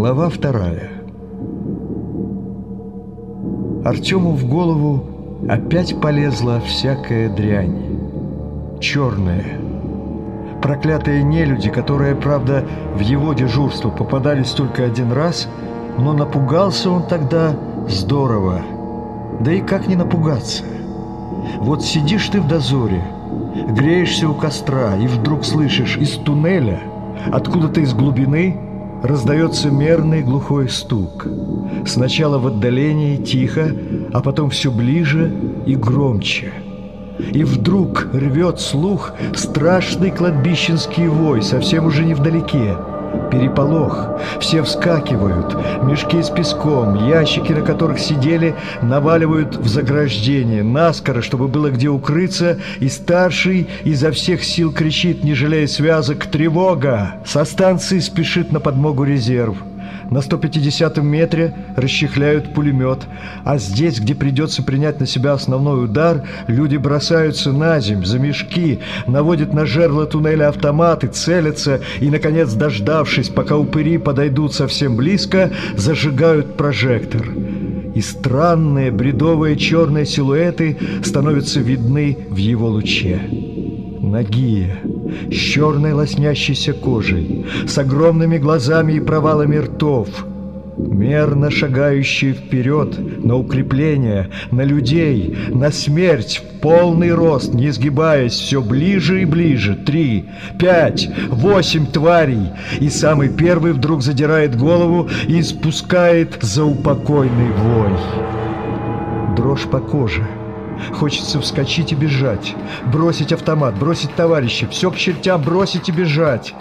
Глава вторая. Артему в голову опять полезла всякая дрянь. Черная. Проклятые нелюди, которые, правда, в его дежурство попадались только один раз, но напугался он тогда здорово. Да и как не напугаться? Вот сидишь ты в дозоре, греешься у костра, и вдруг слышишь из туннеля, откуда-то из глубины – раздается мерный глухой стук. Сначала в отдалении тихо, а потом все ближе и громче. И вдруг рвет слух страшный кладбищенский вой, совсем уже невдалеке. Переполох. Все вскакивают. Мешки с песком, ящики, на которых сидели, наваливают в заграждение. Наскоро, чтобы было где укрыться, и старший изо всех сил кричит, не жалея связок, «Тревога!» Со станции спешит на подмогу резерв. На 150-м метре расчехляют пулемет, а здесь, где придется принять на себя основной удар, люди бросаются на земь, за мешки, наводят на жерло туннеля автоматы, целятся и, наконец, дождавшись, пока упыри подойдут совсем близко, зажигают прожектор. И странные бредовые черные силуэты становятся видны в его луче. Нагие, с черной лоснящейся кожей, с огромными глазами и провалами ртов, мерно шагающие вперед на укрепление, на людей, на смерть в полный рост, не сгибаясь все ближе и ближе. Три, пять, восемь тварей, и самый первый вдруг задирает голову и спускает заупокойный вой. Дрожь по коже — Хочется вскочить и бежать, бросить автомат, бросить товарища, все к чертям бросить и бежать.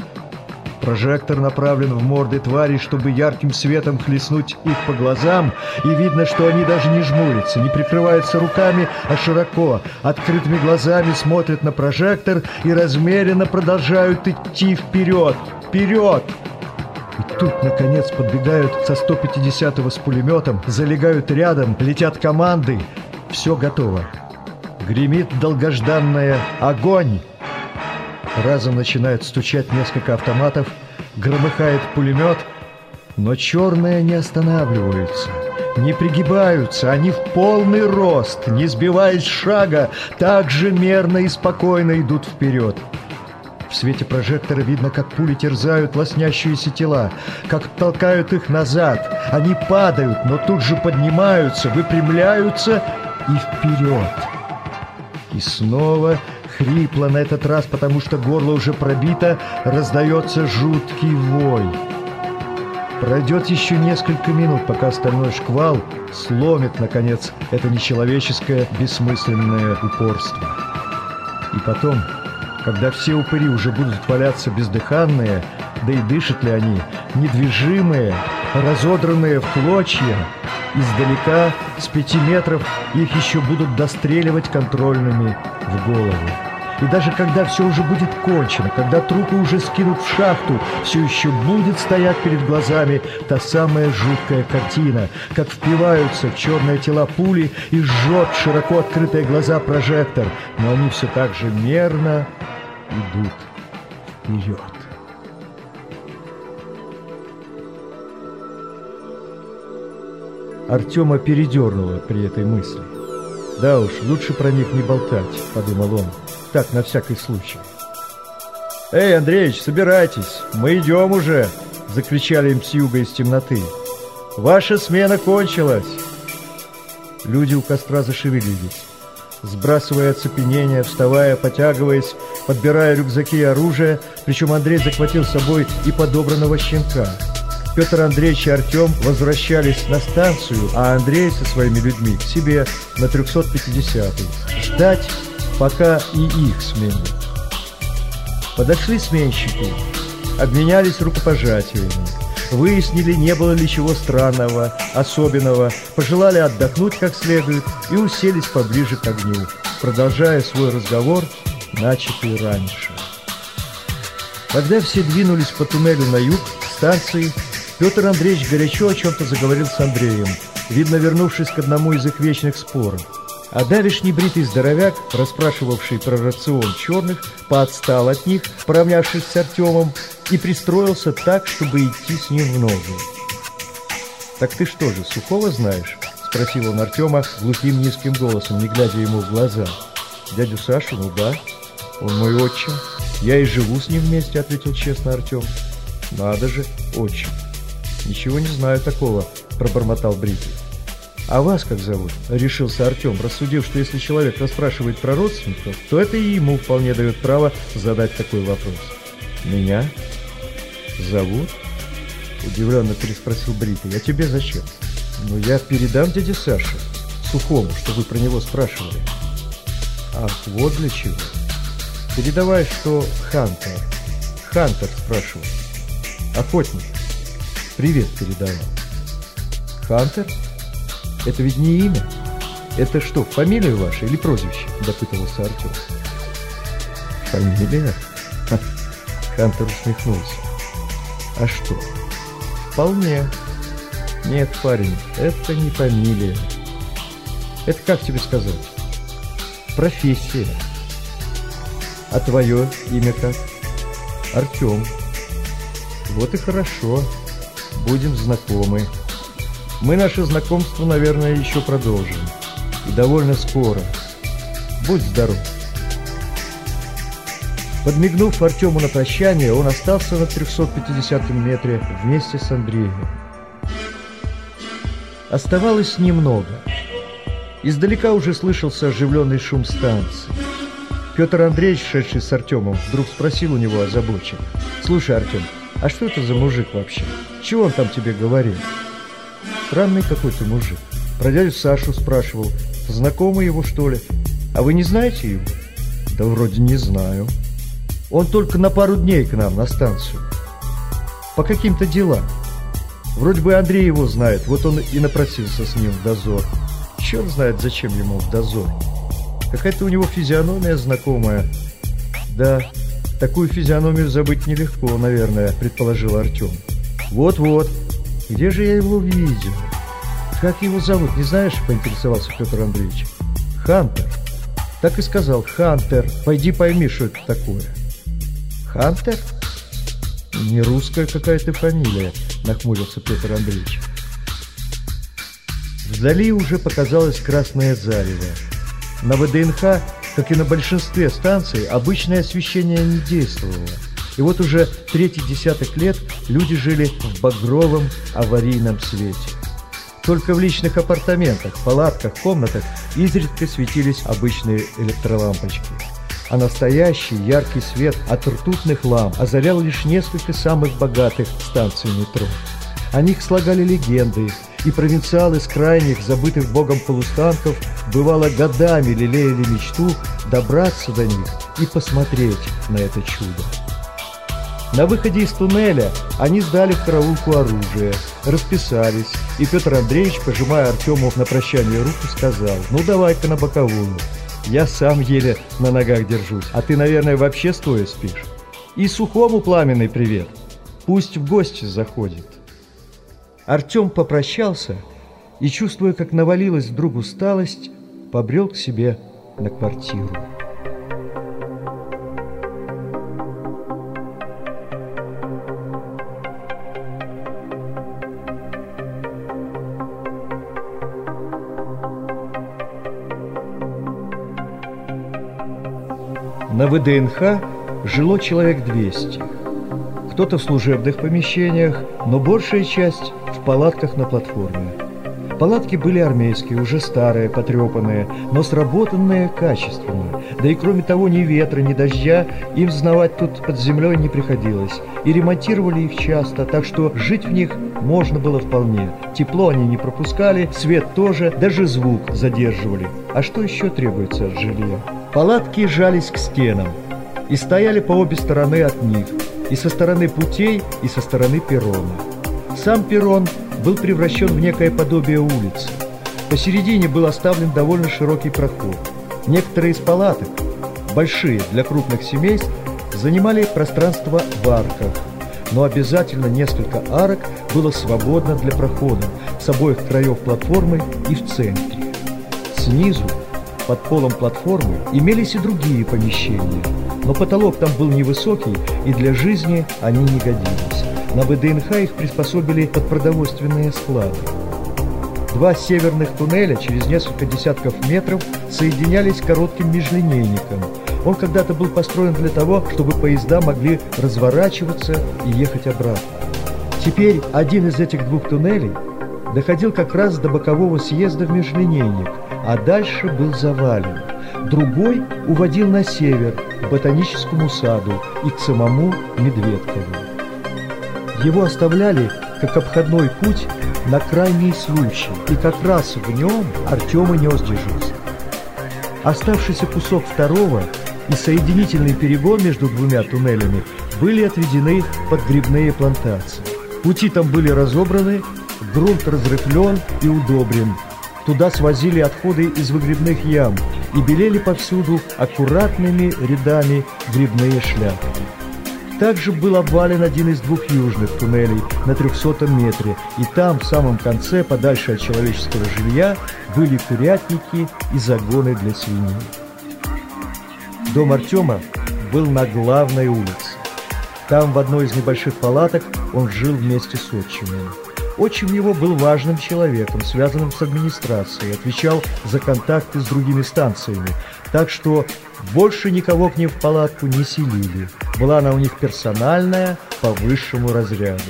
Прожектор направлен в морды тварей, чтобы ярким светом хлестнуть их по глазам, и видно, что они даже не жмурятся, не прикрываются руками, а широко, открытыми глазами смотрят на прожектор и размеренно продолжают идти вперед, вперед. И тут, наконец, подбегают со 150-го с пулеметом, залегают рядом, летят команды, все готово. Гремит долгожданная «Огонь!» Разом начинают стучать несколько автоматов, громыхает пулемет, но черные не останавливаются, не пригибаются, они в полный рост, не сбиваясь шага, так же мерно и спокойно идут вперед. В свете прожектора видно, как пули терзают лоснящиеся тела, как толкают их назад. Они падают, но тут же поднимаются, выпрямляются и вперед. И снова хрипло на этот раз, потому что горло уже пробито, раздается жуткий вой. Пройдет еще несколько минут, пока остальной шквал сломит, наконец, это нечеловеческое бессмысленное упорство. И потом, когда все упыри уже будут валяться бездыханные, да и дышат ли они, недвижимые, разодранные в клочья, Издалека, с пяти метров, их еще будут достреливать контрольными в голову. И даже когда все уже будет кончено, когда трупы уже скинут в шахту, все еще будет стоять перед глазами та самая жуткая картина, как впиваются в черные тела пули и жжет широко открытые глаза прожектор, но они все так же мерно идут вперед. Артема передернуло при этой мысли. «Да уж, лучше про них не болтать», — подумал он. «Так, на всякий случай». «Эй, Андреич, собирайтесь, мы идем уже!» — закричали им с юга из темноты. «Ваша смена кончилась!» Люди у костра зашевелились. Сбрасывая оцепенение, вставая, потягиваясь, подбирая рюкзаки и оружие, причем Андрей захватил с собой и подобранного щенка — Петр Андреевич и Артем возвращались на станцию, а Андрей со своими людьми к себе на 350-й. Ждать, пока и их сменят. Подошли сменщики, обменялись рукопожатиями. Выяснили, не было ли чего странного, особенного, пожелали отдохнуть как следует и уселись поближе к огню, продолжая свой разговор, начатый раньше. Когда все двинулись по туннелю на юг, станции Петр Андреевич горячо о чем-то заговорил с Андреем, видно, вернувшись к одному из их вечных споров. А давишний бритый здоровяк, расспрашивавший про рацион черных, поотстал от них, поравнявшись с Артемом, и пристроился так, чтобы идти с ним в ногу. «Так ты что же, Сухого знаешь?» – спросил он Артема глухим низким голосом, не глядя ему в глаза. «Дядю Сашу? Ну да. Он мой отчим. Я и живу с ним вместе», – ответил честно Артем. «Надо же, отчим. Ничего не знаю такого», – пробормотал Бритый. «А вас как зовут?» – решился Артем, рассудив, что если человек расспрашивает про родственников, то это и ему вполне дает право задать такой вопрос. «Меня? Зовут?» – удивленно переспросил Бритый. «А тебе зачем?» «Ну, я передам дяде Саше, Сухому, что вы про него спрашивали». «Ах, вот для чего?» «Передавай, что Хантер. Хантер спрашивал. Охотник. Привет передавал». «Хантер?» Это ведь не имя. Это что, фамилия ваша или прозвище? Допытывался Артем. Фамилия? Ха. Хантер усмехнулся. А что? Вполне. Нет, парень, это не фамилия. Это как тебе сказать? Профессия. А твое имя как? Артем. Вот и хорошо. Будем знакомы. Мы наше знакомство, наверное, еще продолжим. И довольно скоро. Будь здоров. Подмигнув Артему на прощание, он остался на 350 метре вместе с Андреем. Оставалось немного. Издалека уже слышался оживленный шум станции. Петр Андреевич, шедший с Артемом, вдруг спросил у него озабоченно. «Слушай, Артем, а что это за мужик вообще? Чего он там тебе говорил?» Странный какой-то мужик. Про дядю Сашу спрашивал. Знакомый его, что ли? А вы не знаете его? Да вроде не знаю. Он только на пару дней к нам на станцию. По каким-то делам. Вроде бы Андрей его знает, вот он и напросился с ним в дозор. Черт знает, зачем ему в дозор. Какая-то у него физиономия знакомая. Да, такую физиономию забыть нелегко, наверное, предположил Артем. Вот-вот, где же я его видел? Как его зовут, не знаешь, поинтересовался Петр Андреевич. Хантер. Так и сказал, Хантер. Пойди пойми, что это такое. Хантер? Не русская какая-то фамилия, нахмурился Петр Андреевич. Вдали уже показалось Красное Зарево. На ВДНХ, как и на большинстве станций, обычное освещение не действовало. И вот уже третий десяток лет люди жили в багровом аварийном свете. Только в личных апартаментах, палатках, комнатах изредка светились обычные электролампочки. А настоящий яркий свет от ртутных ламп озарял лишь несколько самых богатых станций метро. О них слагали легенды, и провинциалы с крайних, забытых богом полустанков, бывало годами лелеяли мечту добраться до них и посмотреть на это чудо. На выходе из туннеля они сдали в караулку оружие, расписались, и Петр Андреевич, пожимая Артему на прощание руку, сказал, «Ну давай-ка на боковую. Я сам еле на ногах держусь, а ты, наверное, вообще стоя спишь. И сухому пламенный привет. Пусть в гости заходит». Артем попрощался и, чувствуя, как навалилась вдруг усталость, побрел к себе на квартиру. На ВДНХ жило человек 200. Кто-то в служебных помещениях, но большая часть в палатках на платформе. Палатки были армейские, уже старые, потрепанные, но сработанные качественно. Да и кроме того, ни ветра, ни дождя им знавать тут под землей не приходилось. И ремонтировали их часто, так что жить в них можно было вполне. Тепло они не пропускали, свет тоже, даже звук задерживали. А что еще требуется от жилья? Палатки жались к стенам и стояли по обе стороны от них, и со стороны путей, и со стороны перрона. Сам перрон был превращен в некое подобие улицы. Посередине был оставлен довольно широкий проход. Некоторые из палаток, большие для крупных семейств, занимали пространство в арках, но обязательно несколько арок было свободно для прохода с обоих краев платформы и в центре. Снизу под полом платформы имелись и другие помещения, но потолок там был невысокий, и для жизни они не годились. на ВДНХ их приспособили под продовольственные склады. Два северных туннеля через несколько десятков метров соединялись коротким межлинейником. Он когда-то был построен для того, чтобы поезда могли разворачиваться и ехать обратно. Теперь один из этих двух туннелей доходил как раз до бокового съезда в межлинейник, а дальше был завален. Другой уводил на север, ботаническому саду и к самому Медведкову. Его оставляли как обходной путь на крайний случай, и как раз в нем Артем и нес дежурство. Оставшийся кусок второго и соединительный перегон между двумя туннелями были отведены под грибные плантации. Пути там были разобраны, грунт разрыхлен и удобрен. Туда свозили отходы из выгребных ям и белели повсюду аккуратными рядами грибные шляпы. Также был обвален один из двух южных туннелей на 300 метре, и там, в самом конце, подальше от человеческого жилья, были курятники и загоны для свиней. Дом Артема был на главной улице. Там, в одной из небольших палаток, он жил вместе с отчимом. Отчим его был важным человеком, связанным с администрацией, отвечал за контакты с другими станциями, так что больше никого к ним в палатку не селили. Была она у них персональная, по высшему разряду.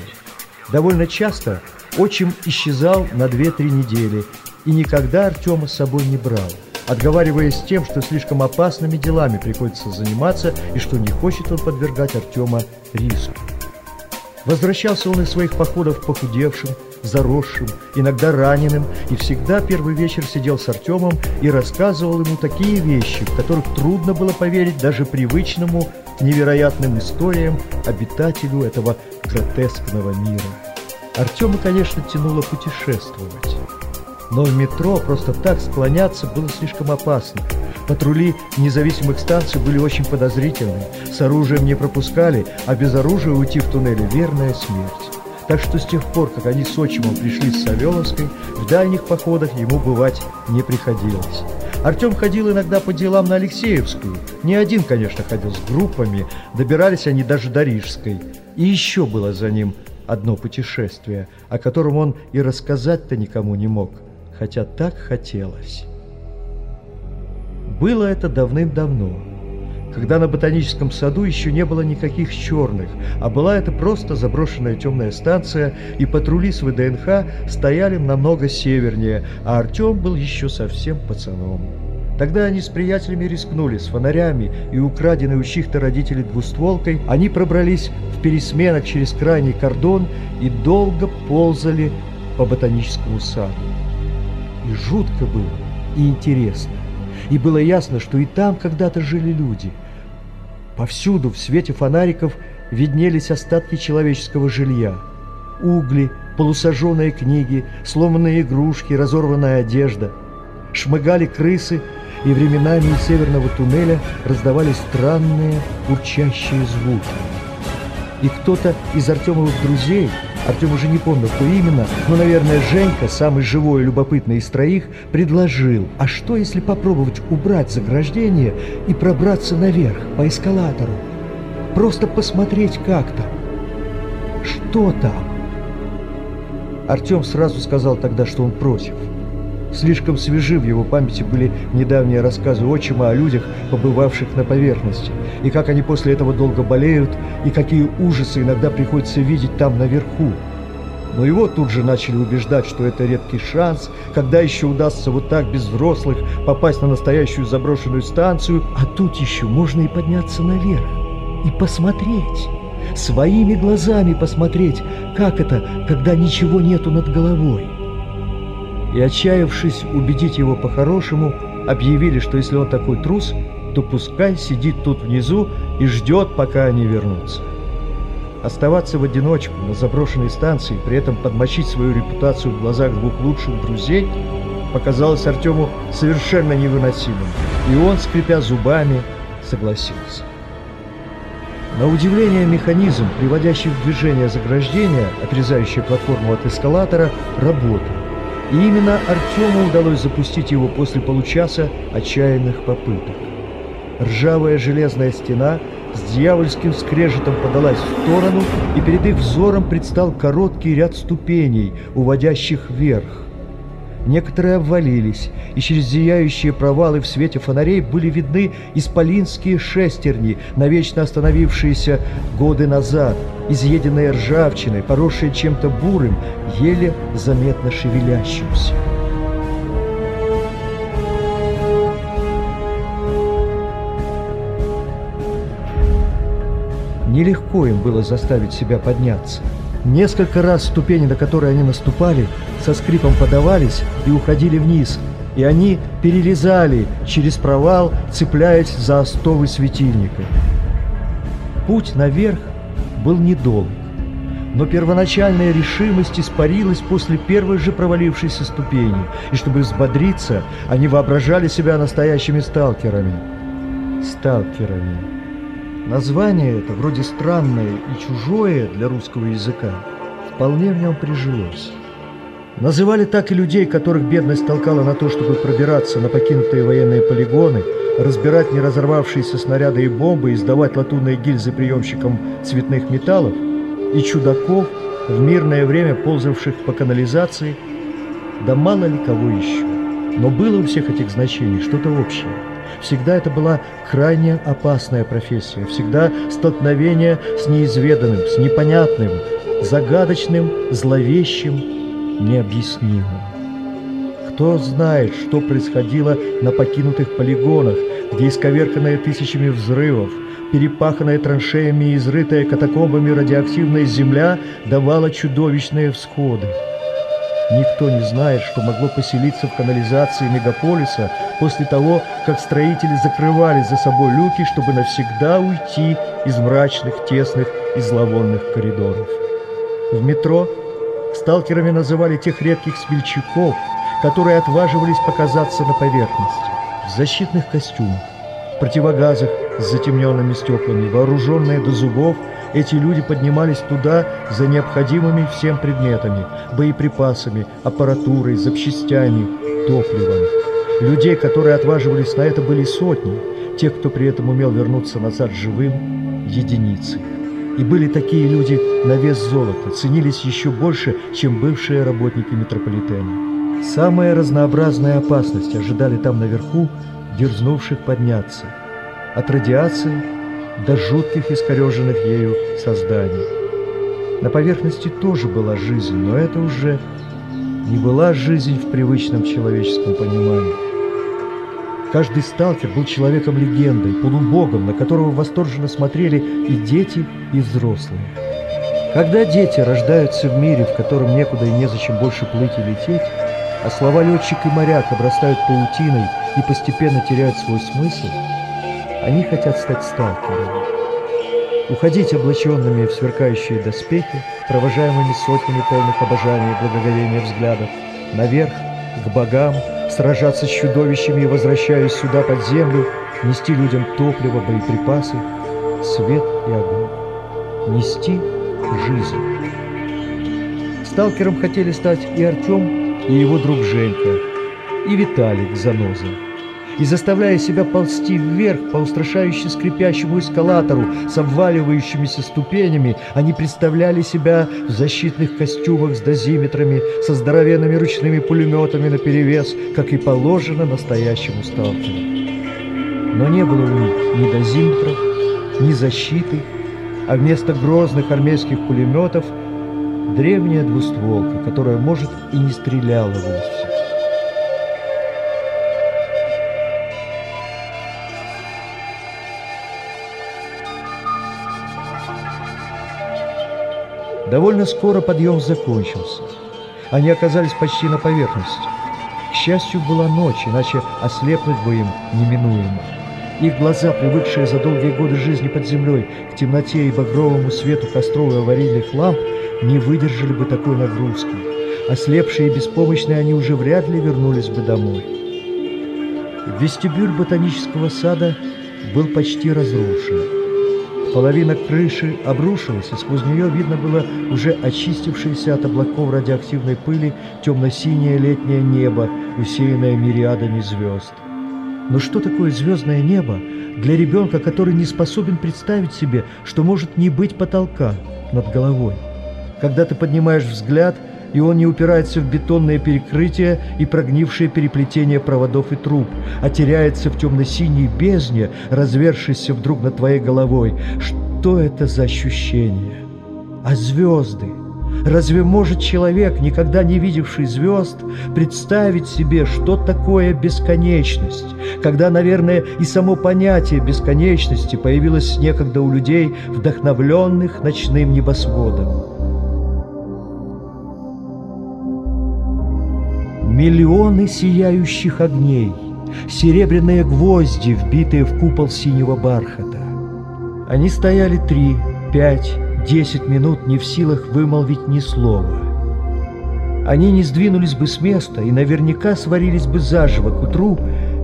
Довольно часто отчим исчезал на 2-3 недели и никогда Артема с собой не брал, отговариваясь тем, что слишком опасными делами приходится заниматься и что не хочет он подвергать Артема риску. Возвращался он из своих походов похудевшим, заросшим, иногда раненым, и всегда первый вечер сидел с Артемом и рассказывал ему такие вещи, в которых трудно было поверить даже привычному невероятным историям обитателю этого гротескного мира. Артема, конечно, тянуло путешествовать. Но в метро просто так склоняться было слишком опасно. Патрули независимых станций были очень подозрительны, с оружием не пропускали, а без оружия уйти в туннеле – верная смерть. Так что с тех пор, как они с отчимом пришли с Савеловской, в дальних походах ему бывать не приходилось. Артем ходил иногда по делам на Алексеевскую. Не один, конечно, ходил с группами, добирались они даже до Рижской. И еще было за ним одно путешествие, о котором он и рассказать-то никому не мог, хотя так хотелось. Было это давным-давно, когда на ботаническом саду еще не было никаких черных, а была это просто заброшенная темная станция, и патрули с ВДНХ стояли намного севернее, а Артем был еще совсем пацаном. Тогда они с приятелями рискнули, с фонарями и украденной у чьих-то родителей двустволкой, они пробрались в пересменах через крайний кордон и долго ползали по ботаническому саду. И жутко было, и интересно и было ясно, что и там когда-то жили люди. Повсюду в свете фонариков виднелись остатки человеческого жилья. Угли, полусожженные книги, сломанные игрушки, разорванная одежда. Шмыгали крысы, и временами из северного туннеля раздавались странные урчащие звуки. И кто-то из Артемовых друзей – Артем уже не помнил, кто именно, но, наверное, Женька, самый живой и любопытный из троих, предложил, а что, если попробовать убрать заграждение и пробраться наверх по эскалатору? Просто посмотреть как там. Что там? Артем сразу сказал тогда, что он против. Слишком свежи в его памяти были недавние рассказы отчима о людях, побывавших на поверхности, и как они после этого долго болеют, и какие ужасы иногда приходится видеть там наверху. Но его тут же начали убеждать, что это редкий шанс, когда еще удастся вот так без взрослых попасть на настоящую заброшенную станцию, а тут еще можно и подняться наверх, и посмотреть, своими глазами посмотреть, как это, когда ничего нету над головой и, отчаявшись убедить его по-хорошему, объявили, что если он такой трус, то пускай сидит тут внизу и ждет, пока они вернутся. Оставаться в одиночку на заброшенной станции, при этом подмочить свою репутацию в глазах двух лучших друзей, показалось Артему совершенно невыносимым, и он, скрипя зубами, согласился. На удивление механизм, приводящий в движение заграждение, отрезающий платформу от эскалатора, работал. И именно Артему удалось запустить его после получаса отчаянных попыток. Ржавая железная стена с дьявольским скрежетом подалась в сторону, и перед их взором предстал короткий ряд ступеней, уводящих вверх. Некоторые обвалились, и через зияющие провалы в свете фонарей были видны исполинские шестерни, навечно остановившиеся годы назад, изъеденные ржавчиной, поросшие чем-то бурым, еле заметно шевелящимся. Нелегко им было заставить себя подняться. Несколько раз ступени, на которые они наступали, со скрипом подавались и уходили вниз, и они перелезали через провал, цепляясь за остовы светильника. Путь наверх был недолг, но первоначальная решимость испарилась после первой же провалившейся ступени, и чтобы взбодриться, они воображали себя настоящими сталкерами. Сталкерами. Название это, вроде странное и чужое для русского языка, вполне в нем прижилось. Называли так и людей, которых бедность толкала на то, чтобы пробираться на покинутые военные полигоны, разбирать не разорвавшиеся снаряды и бомбы и сдавать латунные гильзы приемщикам цветных металлов, и чудаков, в мирное время ползавших по канализации, да мало ли кого еще. Но было у всех этих значений что-то общее – Всегда это была крайне опасная профессия, всегда столкновение с неизведанным, с непонятным, загадочным, зловещим, необъяснимым. Кто знает, что происходило на покинутых полигонах, где исковерканная тысячами взрывов, перепаханная траншеями и изрытая катакомбами радиоактивная земля давала чудовищные всходы. Никто не знает, что могло поселиться в канализации мегаполиса после того, как строители закрывали за собой люки, чтобы навсегда уйти из мрачных, тесных и зловонных коридоров. В метро сталкерами называли тех редких смельчаков, которые отваживались показаться на поверхности, в защитных костюмах, противогазах с затемненными стеклами, вооруженные до зубов эти люди поднимались туда за необходимыми всем предметами, боеприпасами, аппаратурой, запчастями, топливом. Людей, которые отваживались на это, были сотни, тех, кто при этом умел вернуться назад живым, единицы. И были такие люди на вес золота, ценились еще больше, чем бывшие работники метрополитена. Самые разнообразные опасности ожидали там наверху, дерзнувших подняться. От радиации до жутких искореженных ею созданий. На поверхности тоже была жизнь, но это уже не была жизнь в привычном человеческом понимании. Каждый сталкер был человеком-легендой, полубогом, на которого восторженно смотрели и дети, и взрослые. Когда дети рождаются в мире, в котором некуда и незачем больше плыть и лететь, а слова летчик и моряк обрастают паутиной и постепенно теряют свой смысл – они хотят стать сталкерами. Уходить облаченными в сверкающие доспехи, провожаемыми сотнями полных обожания и благоговения взглядов, наверх, к богам, сражаться с чудовищами и, возвращаясь сюда под землю, нести людям топливо, боеприпасы, свет и огонь. Нести жизнь. Сталкером хотели стать и Артем, и его друг Женька, и Виталик Заноза и заставляя себя ползти вверх по устрашающе скрипящему эскалатору с обваливающимися ступенями, они представляли себя в защитных костюмах с дозиметрами, со здоровенными ручными пулеметами наперевес, как и положено настоящему сталкеру. Но не было у них ни дозиметров, ни защиты, а вместо грозных армейских пулеметов древняя двустволка, которая, может, и не стреляла вовсе. Довольно скоро подъем закончился. Они оказались почти на поверхности. К счастью, была ночь, иначе ослепнуть бы им неминуемо. Их глаза, привыкшие за долгие годы жизни под землей к темноте и багровому свету костров и аварийных ламп, не выдержали бы такой нагрузки. Ослепшие и беспомощные они уже вряд ли вернулись бы домой. Вестибюль ботанического сада был почти разрушен. Половина крыши обрушилась, и сквозь нее видно было уже очистившееся от облаков радиоактивной пыли темно-синее летнее небо, усеянное мириадами звезд. Но что такое звездное небо для ребенка, который не способен представить себе, что может не быть потолка над головой? Когда ты поднимаешь взгляд, и он не упирается в бетонное перекрытие и прогнившее переплетение проводов и труб, а теряется в темно-синей бездне, развершейся вдруг над твоей головой. Что это за ощущение? А звезды? Разве может человек, никогда не видевший звезд, представить себе, что такое бесконечность, когда, наверное, и само понятие бесконечности появилось некогда у людей, вдохновленных ночным небосводом? Миллионы сияющих огней, серебряные гвозди, вбитые в купол синего бархата. Они стояли три, пять, десять минут не в силах вымолвить ни слова. Они не сдвинулись бы с места и наверняка сварились бы заживо к утру,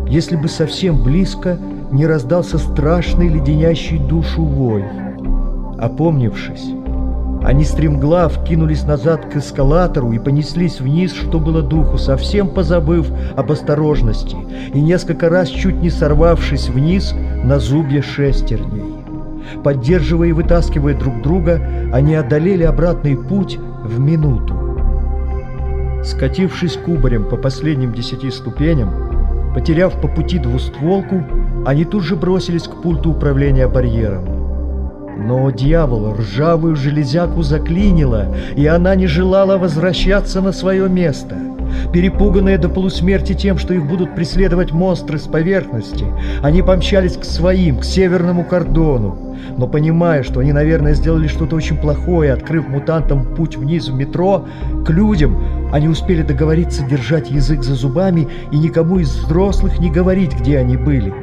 если бы совсем близко не раздался страшный леденящий душу вой. Опомнившись, они стремглав кинулись назад к эскалатору и понеслись вниз, что было духу, совсем позабыв об осторожности и несколько раз чуть не сорвавшись вниз на зубья шестерней. Поддерживая и вытаскивая друг друга, они одолели обратный путь в минуту. Скатившись кубарем по последним десяти ступеням, потеряв по пути двустволку, они тут же бросились к пульту управления барьером. Но дьявол ржавую железяку заклинило, и она не желала возвращаться на свое место. Перепуганные до полусмерти тем, что их будут преследовать монстры с поверхности, они помчались к своим, к северному кордону. Но понимая, что они, наверное, сделали что-то очень плохое, открыв мутантам путь вниз в метро, к людям, они успели договориться держать язык за зубами и никому из взрослых не говорить, где они были.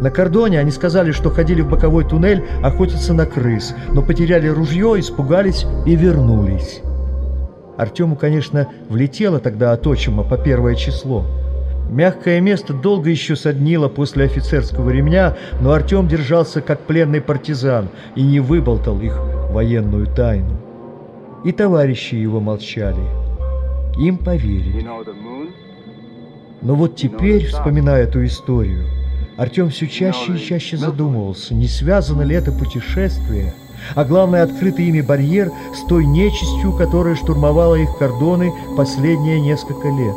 На кордоне они сказали, что ходили в боковой туннель охотиться на крыс, но потеряли ружье, испугались и вернулись. Артему, конечно, влетело тогда от отчима по первое число. Мягкое место долго еще соднило после офицерского ремня, но Артем держался как пленный партизан и не выболтал их военную тайну. И товарищи его молчали. Им поверили. Но вот теперь, вспоминая эту историю, Артем все чаще и чаще задумывался, не связано ли это путешествие, а главное, открытый ими барьер с той нечистью, которая штурмовала их кордоны последние несколько лет.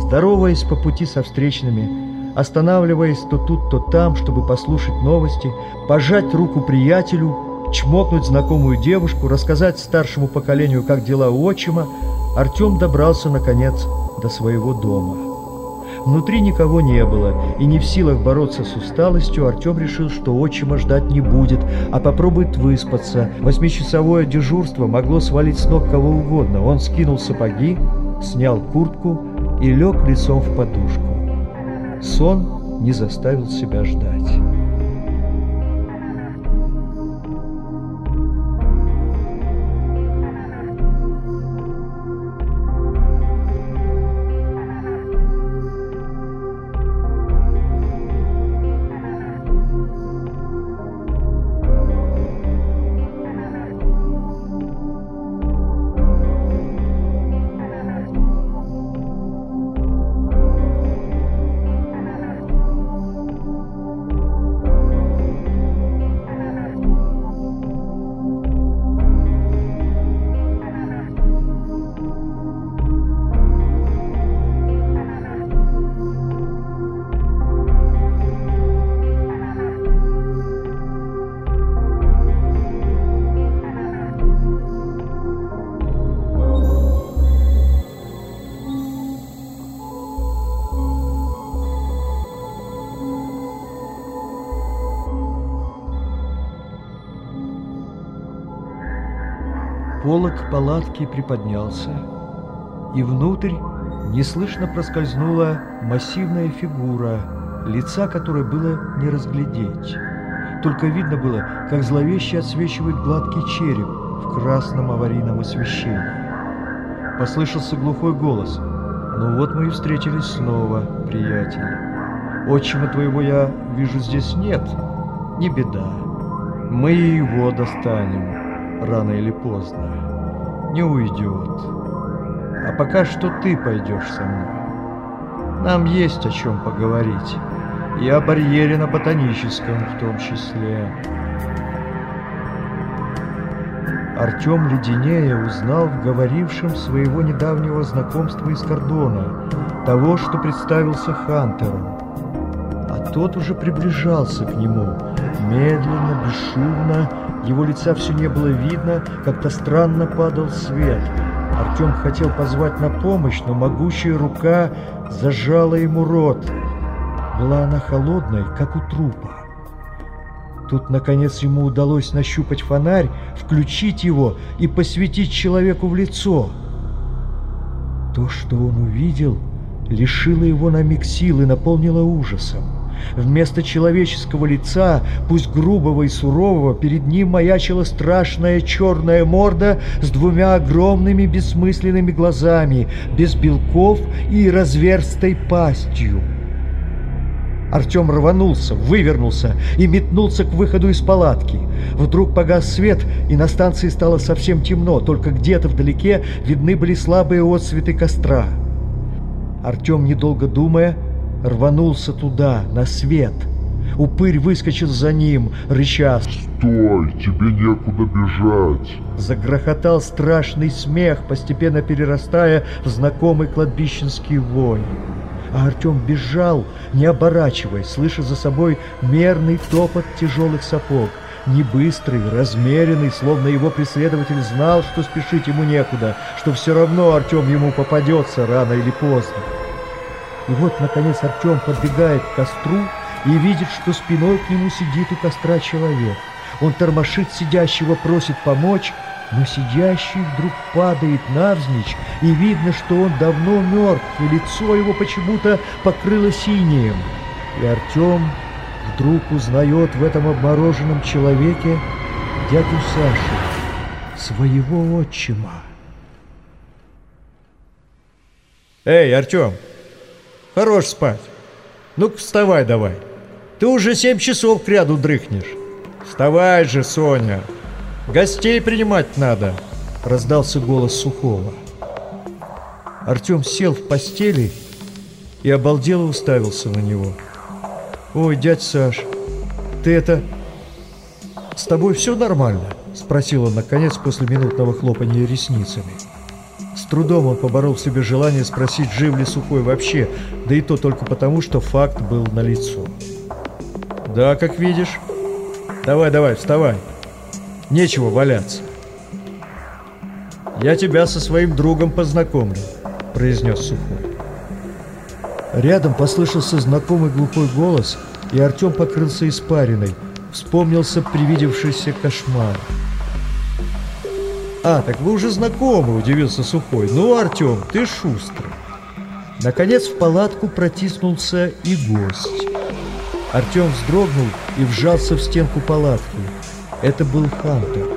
Здороваясь по пути со встречными, останавливаясь то тут, то там, чтобы послушать новости, пожать руку приятелю, чмокнуть знакомую девушку, рассказать старшему поколению, как дела у отчима, Артем добрался, наконец, до своего дома. Внутри никого не было, и не в силах бороться с усталостью, Артем решил, что отчима ждать не будет, а попробует выспаться. Восьмичасовое дежурство могло свалить с ног кого угодно. Он скинул сапоги, снял куртку и лег лицом в подушку. Сон не заставил себя ждать. Полок палатки приподнялся, и внутрь неслышно проскользнула массивная фигура, лица которой было не разглядеть. Только видно было, как зловеще отсвечивает гладкий череп в красном аварийном освещении. Послышался глухой голос. «Ну вот мы и встретились снова, приятель. Отчима твоего я вижу здесь нет. Не беда. Мы его достанем» рано или поздно. Не уйдет. А пока что ты пойдешь со мной. Нам есть о чем поговорить. И о барьере на ботаническом в том числе. Артем леденее узнал в говорившем своего недавнего знакомства из Кордона, того, что представился Хантером. А тот уже приближался к нему, медленно, бесшумно, его лица все не было видно, как-то странно падал свет. Артем хотел позвать на помощь, но могучая рука зажала ему рот. Была она холодной, как у трупа. Тут, наконец, ему удалось нащупать фонарь, включить его и посветить человеку в лицо. То, что он увидел, лишило его на миг силы, наполнило ужасом. Вместо человеческого лица, пусть грубого и сурового, перед ним маячила страшная черная морда с двумя огромными бессмысленными глазами, без белков и разверстой пастью. Артем рванулся, вывернулся и метнулся к выходу из палатки. Вдруг погас свет, и на станции стало совсем темно, только где-то вдалеке видны были слабые отсветы костра. Артем, недолго думая, рванулся туда, на свет. Упырь выскочил за ним, рыча «Стой, тебе некуда бежать!» Загрохотал страшный смех, постепенно перерастая в знакомый кладбищенский вой. А Артем бежал, не оборачиваясь, слыша за собой мерный топот тяжелых сапог. Не быстрый, размеренный, словно его преследователь знал, что спешить ему некуда, что все равно Артем ему попадется рано или поздно. И вот, наконец, Артем подбегает к костру и видит, что спиной к нему сидит у костра человек. Он тормошит сидящего, просит помочь, но сидящий вдруг падает навзничь, и видно, что он давно мертв, и лицо его почему-то покрыло синим. И Артем вдруг узнает в этом обмороженном человеке дядю Сашу, своего отчима. «Эй, Артем, хорош спать. Ну-ка вставай давай. Ты уже семь часов к ряду дрыхнешь. Вставай же, Соня!» Гостей принимать надо!» — раздался голос Сухого. Артем сел в постели и обалдело уставился на него. «Ой, дядь Саш, ты это... С тобой все нормально?» — спросил он, наконец, после минутного хлопания ресницами. Трудом он поборол в себе желание спросить, жив ли Сухой вообще, да и то только потому, что факт был налицо. «Да, как видишь. Давай, давай, вставай!» Нечего валяться. «Я тебя со своим другом познакомлю», — произнес Сухой. Рядом послышался знакомый глухой голос, и Артем покрылся испариной. Вспомнился привидевшийся кошмар. «А, так вы уже знакомы», — удивился Сухой. «Ну, Артем, ты шустрый». Наконец в палатку протиснулся и гость. Артем вздрогнул и вжался в стенку палатки. Это был Хантер.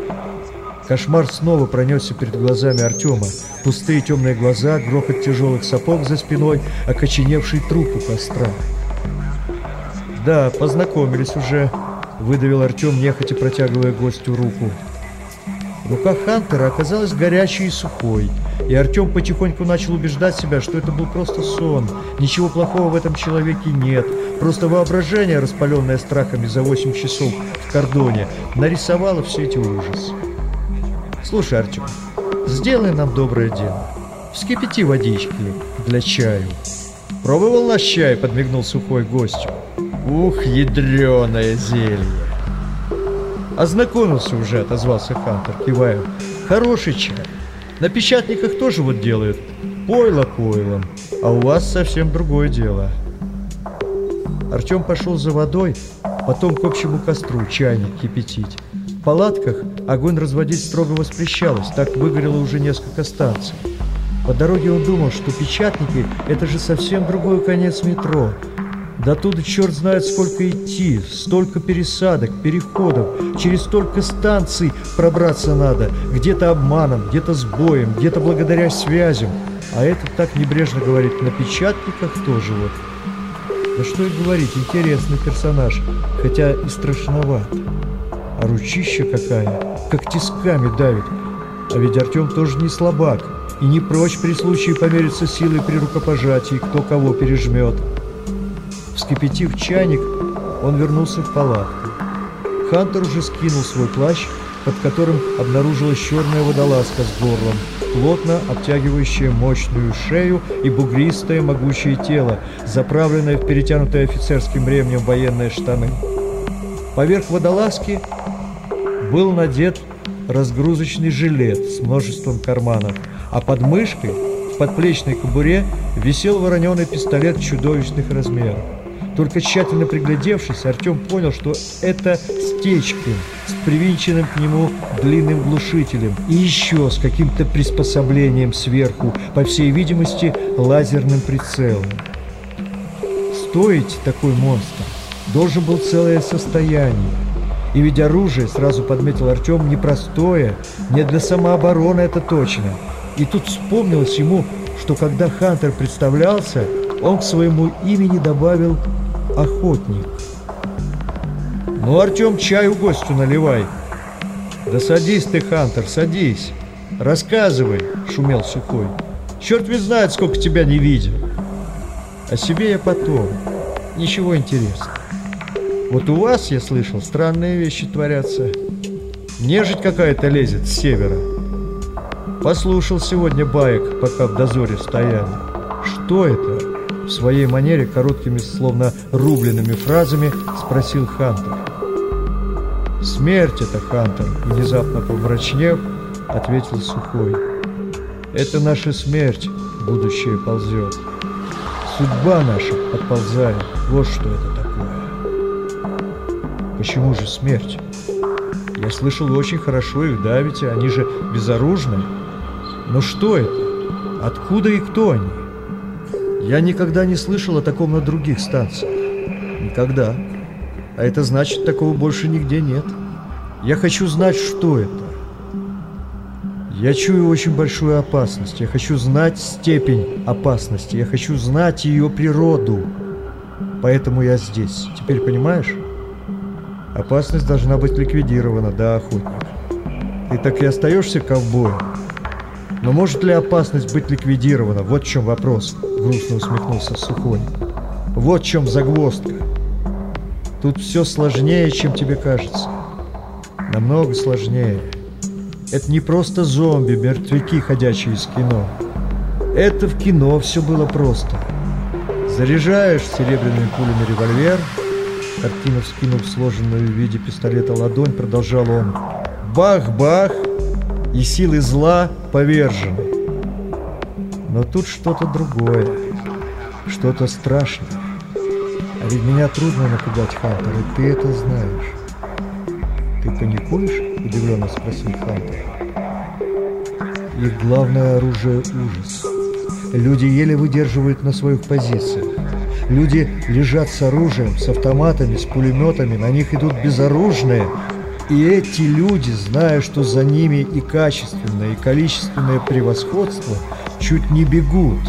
Кошмар снова пронесся перед глазами Артема. Пустые темные глаза, грохот тяжелых сапог за спиной, окоченевший труп у костра. «Да, познакомились уже», — выдавил Артем, нехотя протягивая гостю руку. Рука Хантера оказалась горячей и сухой, и Артем потихоньку начал убеждать себя, что это был просто сон, ничего плохого в этом человеке нет, Просто воображение, распаленное страхами за 8 часов в кордоне, нарисовало все эти ужасы. Слушай, Артем, сделай нам доброе дело. Вскипяти водички для чаю. Пробовал наш чай, подмигнул сухой гостю. Ух, ядреное зелье. Ознакомился уже, отозвался Хантер, кивая. Хороший чай. На печатниках тоже вот делают. Пойло пойлом. А у вас совсем другое дело. Артем пошел за водой, потом к общему костру чайник кипятить. В палатках огонь разводить строго воспрещалось, так выгорело уже несколько станций. По дороге он думал, что печатники – это же совсем другой конец метро. До туда черт знает сколько идти, столько пересадок, переходов, через столько станций пробраться надо, где-то обманом, где-то с боем, где-то благодаря связям. А этот так небрежно говорит, на печатниках тоже вот. Да что и говорить, интересный персонаж, хотя и страшноват. А ручища какая, как тисками давит. А ведь Артем тоже не слабак. и не прочь при случае помериться силой при рукопожатии, кто кого пережмет. Вскипятив чайник, он вернулся в палатку. Хантер уже скинул свой плащ, под которым обнаружилась черная водолазка с горлом, плотно обтягивающая мощную шею и бугристое могучее тело, заправленное в перетянутые офицерским ремнем военные штаны. Поверх водолазки был надет разгрузочный жилет с множеством карманов, а под мышкой в подплечной кобуре висел вороненый пистолет чудовищных размеров. Только тщательно приглядевшись, Артем понял, что это Стечкин с привинченным к нему длинным глушителем и еще с каким-то приспособлением сверху, по всей видимости, лазерным прицелом. Стоить такой монстр должен был целое состояние. И ведь оружие, сразу подметил Артем, непростое, не для самообороны это точно. И тут вспомнилось ему, что когда Хантер представлялся, он к своему имени добавил «охотник». «Ну, Артем, чаю гостю наливай». «Да садись ты, Хантер, садись. Рассказывай», — шумел Сухой. «Черт ведь знает, сколько тебя не видел». «О себе я потом. Ничего интересного. Вот у вас, я слышал, странные вещи творятся. Нежить какая-то лезет с севера. Послушал сегодня баек, пока в дозоре стояли. Что это?» В своей манере, короткими, словно рубленными фразами, спросил Хантер. «Смерть это, Хантер!» Внезапно помрачнев, ответил Сухой. «Это наша смерть, будущее ползет. Судьба наша подползает. Вот что это такое». «Почему же смерть?» «Я слышал, очень хорошо их давите, они же безоружны. Но что это? Откуда и кто они?» Я никогда не слышал о таком на других станциях. Никогда. А это значит, такого больше нигде нет. Я хочу знать, что это. Я чую очень большую опасность. Я хочу знать степень опасности. Я хочу знать ее природу. Поэтому я здесь. Теперь понимаешь? Опасность должна быть ликвидирована, да, охотник. Ты так и остаешься ковбоем. Но может ли опасность быть ликвидирована? Вот в чем вопрос. Грустно усмехнулся Сухой. Вот в чем загвоздка. Тут все сложнее, чем тебе кажется. Намного сложнее. Это не просто зомби, мертвяки, ходячие из кино. Это в кино все было просто. Заряжаешь серебряными пулями револьвер, картина вскинув сложенную в виде пистолета ладонь, продолжал он. Бах-бах, и силы зла повержены. Но тут что-то другое, что-то страшное. А ведь меня трудно напугать, Хантер, и ты это знаешь. Ты паникуешь? Удивленно спросил Хантер. Их главное оружие – ужас. Люди еле выдерживают на своих позициях. Люди лежат с оружием, с автоматами, с пулеметами, на них идут безоружные, и эти люди, зная, что за ними и качественное, и количественное превосходство, чуть не бегут,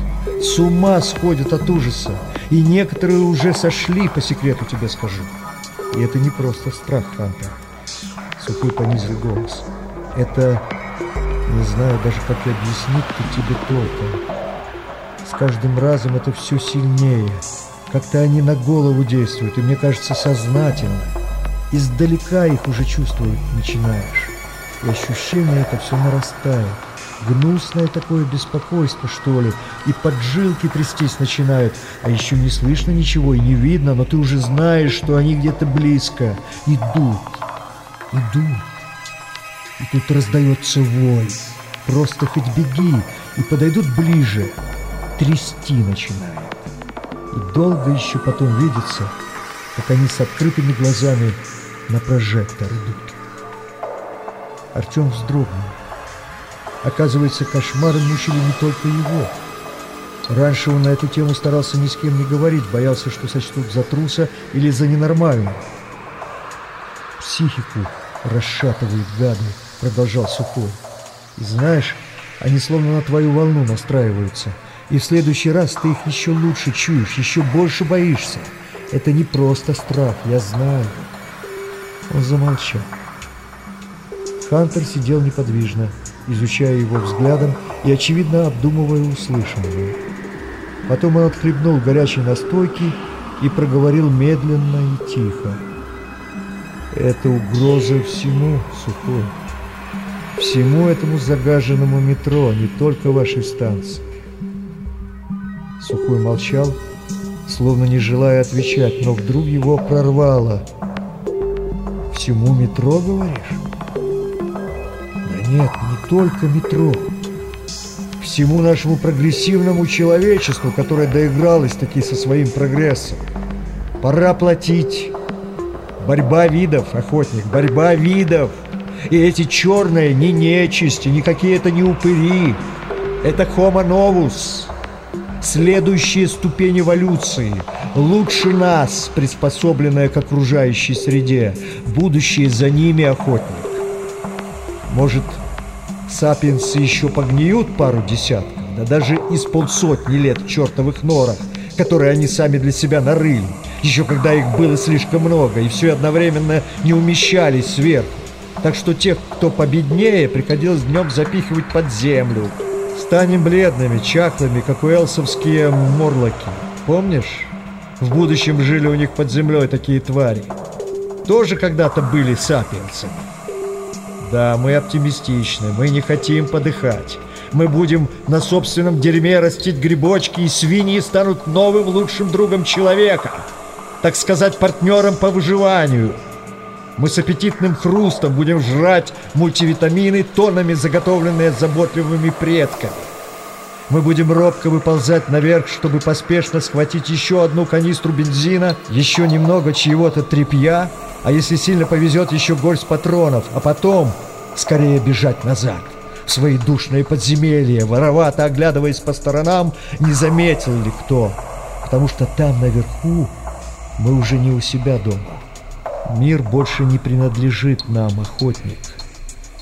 с ума сходят от ужаса. И некоторые уже сошли, по секрету тебе скажу. И это не просто страх, Хантер. Сухой понизил голос. Это, не знаю даже, как объяснить тебе толком. С каждым разом это все сильнее. Как-то они на голову действуют, и мне кажется, сознательно. Издалека их уже чувствовать начинаешь. И ощущение это все нарастает. Гнусное такое беспокойство, что ли, и поджилки трястись начинают, а еще не слышно ничего и не видно, но ты уже знаешь, что они где-то близко. Идут, идут. И тут раздается вой. Просто хоть беги, и подойдут ближе. Трясти начинает. И долго еще потом видится, как они с открытыми глазами на прожектор идут. Артем вздрогнул. Оказывается, кошмары мучили не только его. Раньше он на эту тему старался ни с кем не говорить, боялся, что сочтут за труса или за ненормального. «Психику расшатывают гады», — продолжал Сухой. «И знаешь, они словно на твою волну настраиваются, и в следующий раз ты их еще лучше чуешь, еще больше боишься. Это не просто страх, я знаю». Он замолчал. Хантер сидел неподвижно, изучая его взглядом и, очевидно, обдумывая услышанное. Потом он отхлебнул горячей настойки и проговорил медленно и тихо. «Это угроза всему, Сухой, всему этому загаженному метро, не только вашей станции». Сухой молчал, словно не желая отвечать, но вдруг его прорвало. «Всему метро, говоришь?» «Да нет, не только метро. Всему нашему прогрессивному человечеству, которое доигралось таки со своим прогрессом. Пора платить. Борьба видов, охотник, борьба видов. И эти черные не нечисти, никакие это не упыри. Это Homo novus следующая ступень эволюции, лучше нас, приспособленная к окружающей среде, будущее за ними охотник. Может, сапиенсы еще погниют пару десятков, да даже из полсотни лет в чертовых норах, которые они сами для себя нарыли, еще когда их было слишком много, и все одновременно не умещались сверху. Так что тех, кто победнее, приходилось днем запихивать под землю, Станем бледными, чахлыми, как уэлсовские морлоки. Помнишь? В будущем жили у них под землей такие твари. Тоже когда-то были сапиенсами. Да, мы оптимистичны, мы не хотим подыхать. Мы будем на собственном дерьме растить грибочки, и свиньи станут новым лучшим другом человека. Так сказать, партнером по выживанию – мы с аппетитным хрустом будем жрать мультивитамины, тоннами заготовленные заботливыми предками. Мы будем робко выползать наверх, чтобы поспешно схватить еще одну канистру бензина, еще немного чьего-то тряпья, а если сильно повезет, еще горсть патронов, а потом скорее бежать назад, в свои душные подземелья, воровато оглядываясь по сторонам, не заметил ли кто, потому что там наверху мы уже не у себя дома. Мир больше не принадлежит нам, охотник.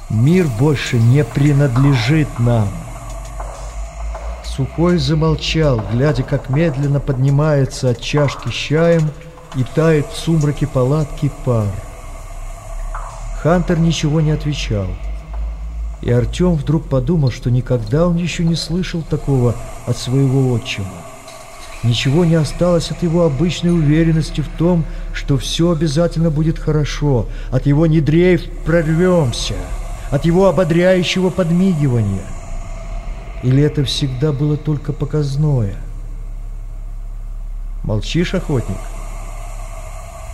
Мир больше не принадлежит нам. Сухой замолчал, глядя, как медленно поднимается от чашки с чаем и тает в сумраке палатки пар. Хантер ничего не отвечал. И Артем вдруг подумал, что никогда он еще не слышал такого от своего отчима. Ничего не осталось от его обычной уверенности в том, что все обязательно будет хорошо, от его «не дрейф, прорвемся», от его ободряющего подмигивания. Или это всегда было только показное? Молчишь, охотник?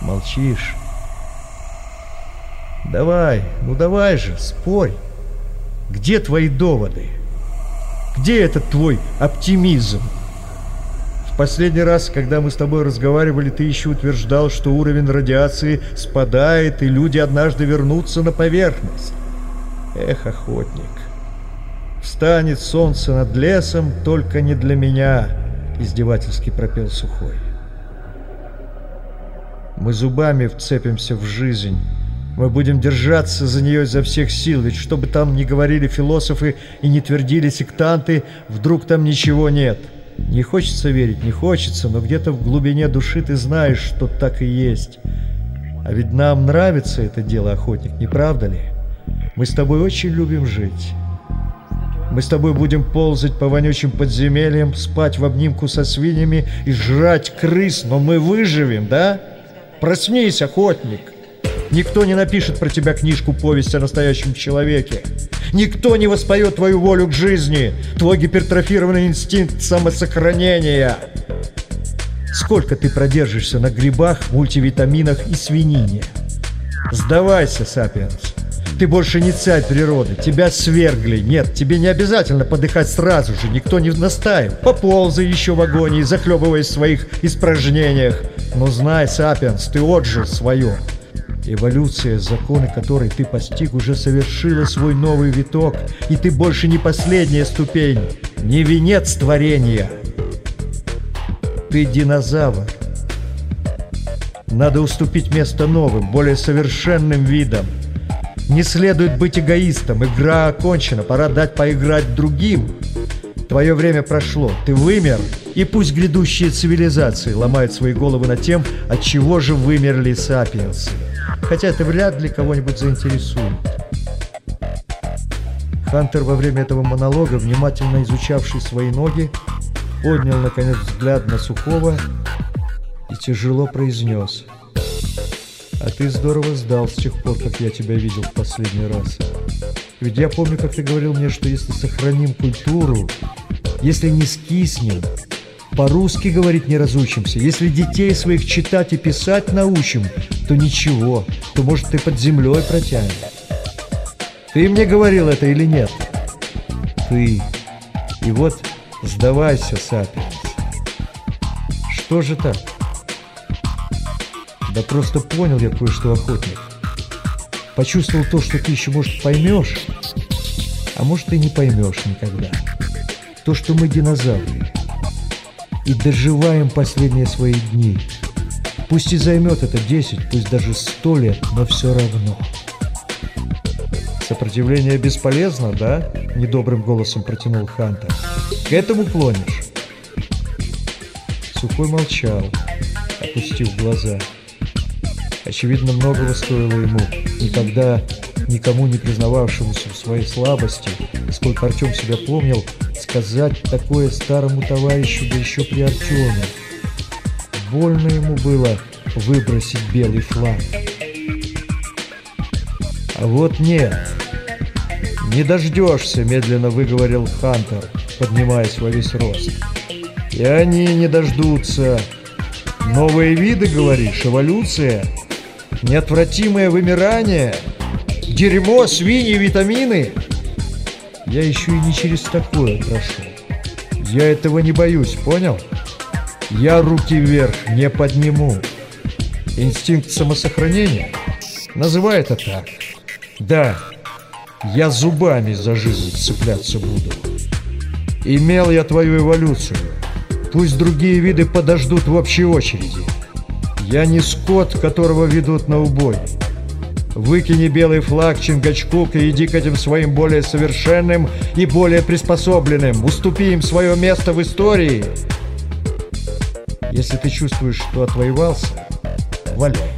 Молчишь. Давай, ну давай же, спорь. Где твои доводы? Где этот твой оптимизм? Последний раз, когда мы с тобой разговаривали, ты еще утверждал, что уровень радиации спадает, и люди однажды вернутся на поверхность. Эх, охотник, встанет солнце над лесом, только не для меня, издевательски пропел Сухой. Мы зубами вцепимся в жизнь, мы будем держаться за нее изо всех сил, ведь что бы там ни говорили философы и не твердили сектанты, вдруг там ничего нет — не хочется верить, не хочется, но где-то в глубине души ты знаешь, что так и есть. А ведь нам нравится это дело, охотник, не правда ли? Мы с тобой очень любим жить. Мы с тобой будем ползать по вонючим подземельям, спать в обнимку со свиньями и жрать крыс, но мы выживем, да? Проснись, охотник! Никто не напишет про тебя книжку «Повесть о настоящем человеке». Никто не воспоет твою волю к жизни, твой гипертрофированный инстинкт самосохранения. Сколько ты продержишься на грибах, мультивитаминах и свинине? Сдавайся, Сапиенс. Ты больше не царь природы, тебя свергли. Нет, тебе не обязательно подыхать сразу же, никто не настаивает. Поползай еще в агонии, захлебываясь в своих испражнениях. Но знай, Сапиенс, ты отжил свое. Эволюция, законы которой ты постиг, уже совершила свой новый виток, и ты больше не последняя ступень, не венец творения. Ты динозавр. Надо уступить место новым, более совершенным видам. Не следует быть эгоистом, игра окончена, пора дать поиграть другим. Твое время прошло, ты вымер, и пусть грядущие цивилизации ломают свои головы над тем, от чего же вымерли сапиенсы хотя это вряд ли кого-нибудь заинтересует. Хантер во время этого монолога, внимательно изучавший свои ноги, поднял, наконец, взгляд на Сухого и тяжело произнес. «А ты здорово сдал с тех пор, как я тебя видел в последний раз. Ведь я помню, как ты говорил мне, что если сохраним культуру, если не скиснем, по-русски говорить не разучимся, если детей своих читать и писать научим, то ничего, то, может, ты под землей протянешь. Ты мне говорил это или нет? Ты. И вот сдавайся, Сапиенс. Что же так? Да просто понял я кое-что, охотник. Почувствовал то, что ты еще, может, поймешь, а может, и не поймешь никогда. То, что мы динозавры. И доживаем последние свои дни. Пусть и займет это 10, пусть даже 100 лет, но все равно. Сопротивление бесполезно, да? Недобрым голосом протянул Хантер. К этому клонишь? Сухой молчал, опустив глаза. Очевидно, многого стоило ему, никогда никому не признававшемуся в своей слабости, сколько Артем себя помнил, сказать такое старому товарищу, да еще при Артеме. Больно ему было выбросить белый флаг. А вот нет. Не дождешься, медленно выговорил Хантер, поднимаясь во весь рост. И они не дождутся. Новые виды, говоришь, эволюция? Неотвратимое вымирание? Дерьмо, свиньи, витамины? Я еще и не через такое прошел. Я этого не боюсь, понял? Я руки вверх не подниму. Инстинкт самосохранения? Называй это так. Да, я зубами за жизнь цепляться буду. Имел я твою эволюцию. Пусть другие виды подождут в общей очереди. Я не скот, которого ведут на убой. Выкини белый флаг, Чингачкук, и иди к этим своим более совершенным и более приспособленным. Уступи им свое место в истории. Если ты чувствуешь, что отвоевался, валяй.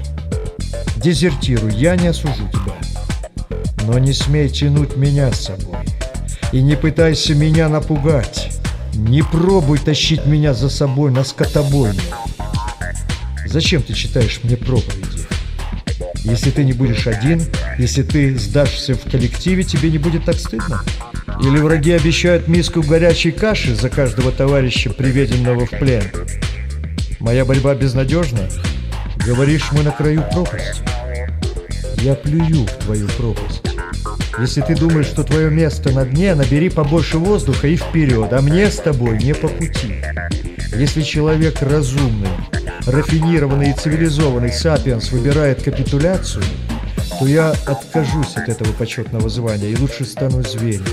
Дезертируй, я не осужу тебя. Но не смей тянуть меня с собой. И не пытайся меня напугать. Не пробуй тащить меня за собой на скотобойню. Зачем ты читаешь мне проповеди? Если ты не будешь один, если ты сдашься в коллективе, тебе не будет так стыдно? Или враги обещают миску горячей каши за каждого товарища, приведенного в плен? Моя борьба безнадежна? Говоришь, мы на краю пропасти. Я плюю в твою пропасть. Если ты думаешь, что твое место на дне, набери побольше воздуха и вперед, а мне с тобой не по пути. Если человек разумный, рафинированный и цивилизованный сапиенс выбирает капитуляцию, то я откажусь от этого почетного звания и лучше стану зверем.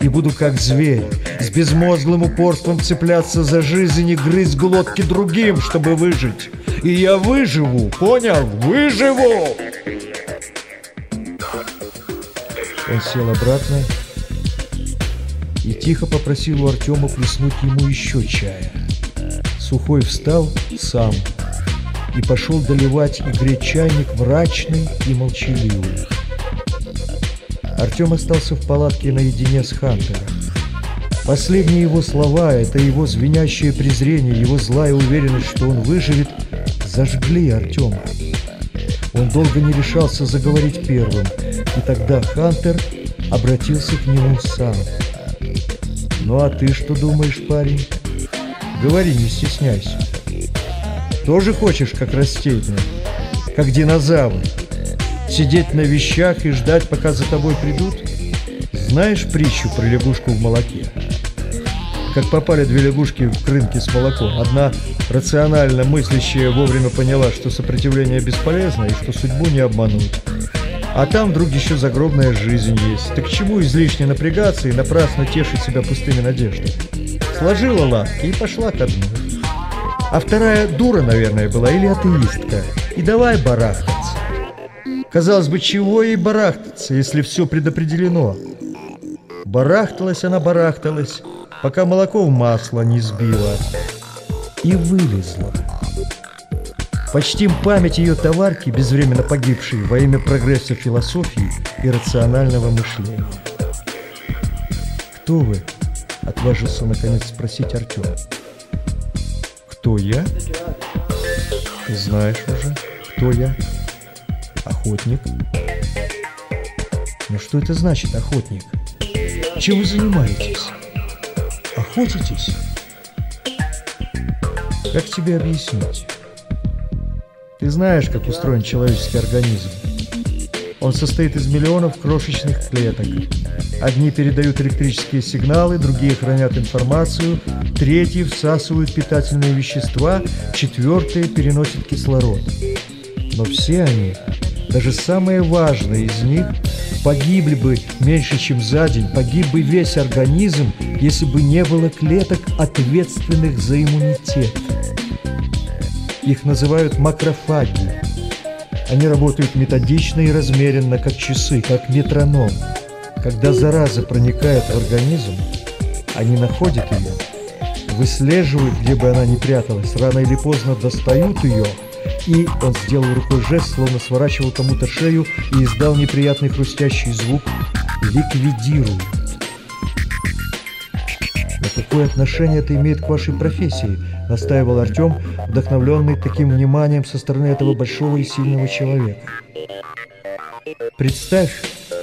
И буду как зверь, с безмозглым упорством цепляться за жизнь и грызть глотки другим, чтобы выжить. И я выживу, понял? Выживу! Он сел обратно и тихо попросил у Артема плеснуть ему еще чая. Сухой встал сам и пошел доливать и греть чайник мрачный и молчаливый. Артем остался в палатке наедине с Хантером. Последние его слова, это его звенящее презрение, его злая уверенность, что он выживет, зажгли Артема. Он долго не решался заговорить первым, и тогда Хантер обратился к нему сам. «Ну а ты что думаешь, парень? Говори, не стесняйся. Тоже хочешь, как растения, как динозавр, сидеть на вещах и ждать, пока за тобой придут? Знаешь притчу про лягушку в молоке?» как попали две лягушки в крынки с молоком. Одна рационально мыслящая вовремя поняла, что сопротивление бесполезно и что судьбу не обмануть. А там вдруг еще загробная жизнь есть. Так к чему излишне напрягаться и напрасно тешить себя пустыми надеждами? Сложила лапки и пошла ко дну. А вторая дура, наверное, была или атеистка. И давай барахтаться. Казалось бы, чего ей барахтаться, если все предопределено? Барахталась она, барахталась, пока молоко в масло не сбило. И вылезла. Почтим память ее товарки, безвременно погибшей во имя прогресса философии и рационального мышления. «Кто вы?» — отважился наконец спросить Артем. «Кто я?» «Ты знаешь уже, кто я?» «Охотник». «Но что это значит, охотник? Чем вы занимаетесь? Охотитесь?» «Как тебе объяснить?» «Ты знаешь, как устроен человеческий организм. Он состоит из миллионов крошечных клеток. Одни передают электрические сигналы, другие хранят информацию, третьи всасывают питательные вещества, четвертые переносят кислород. Но все они, даже самые важные из них, погибли бы меньше, чем за день, погиб бы весь организм, если бы не было клеток, ответственных за иммунитет. Их называют макрофаги. Они работают методично и размеренно, как часы, как метроном. Когда зараза проникает в организм, они находят ее, выслеживают, где бы она ни пряталась, рано или поздно достают ее, и он сделал рукой жест, словно сворачивал кому-то шею и издал неприятный хрустящий звук, ликвидируют. Какое отношение это имеет к вашей профессии? Настаивал Артем, вдохновленный таким вниманием со стороны этого большого и сильного человека. Представь,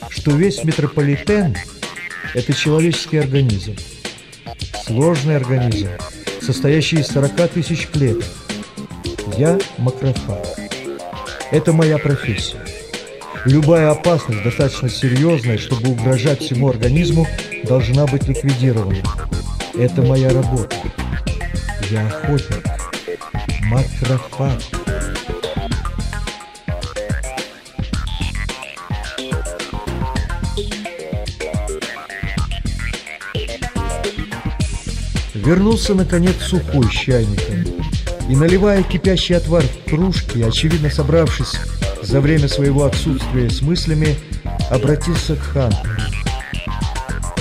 что весь метрополитен – это человеческий организм. Сложный организм, состоящий из 40 тысяч клеток. Я макрофаг. Это моя профессия. Любая опасность, достаточно серьезная, чтобы угрожать всему организму, должна быть ликвидирована. Это моя работа. Я охотник. Макрофаг. Вернулся, наконец, сухой с чайником. И, наливая кипящий отвар в кружки, очевидно собравшись за время своего отсутствия с мыслями, обратился к Хантеру.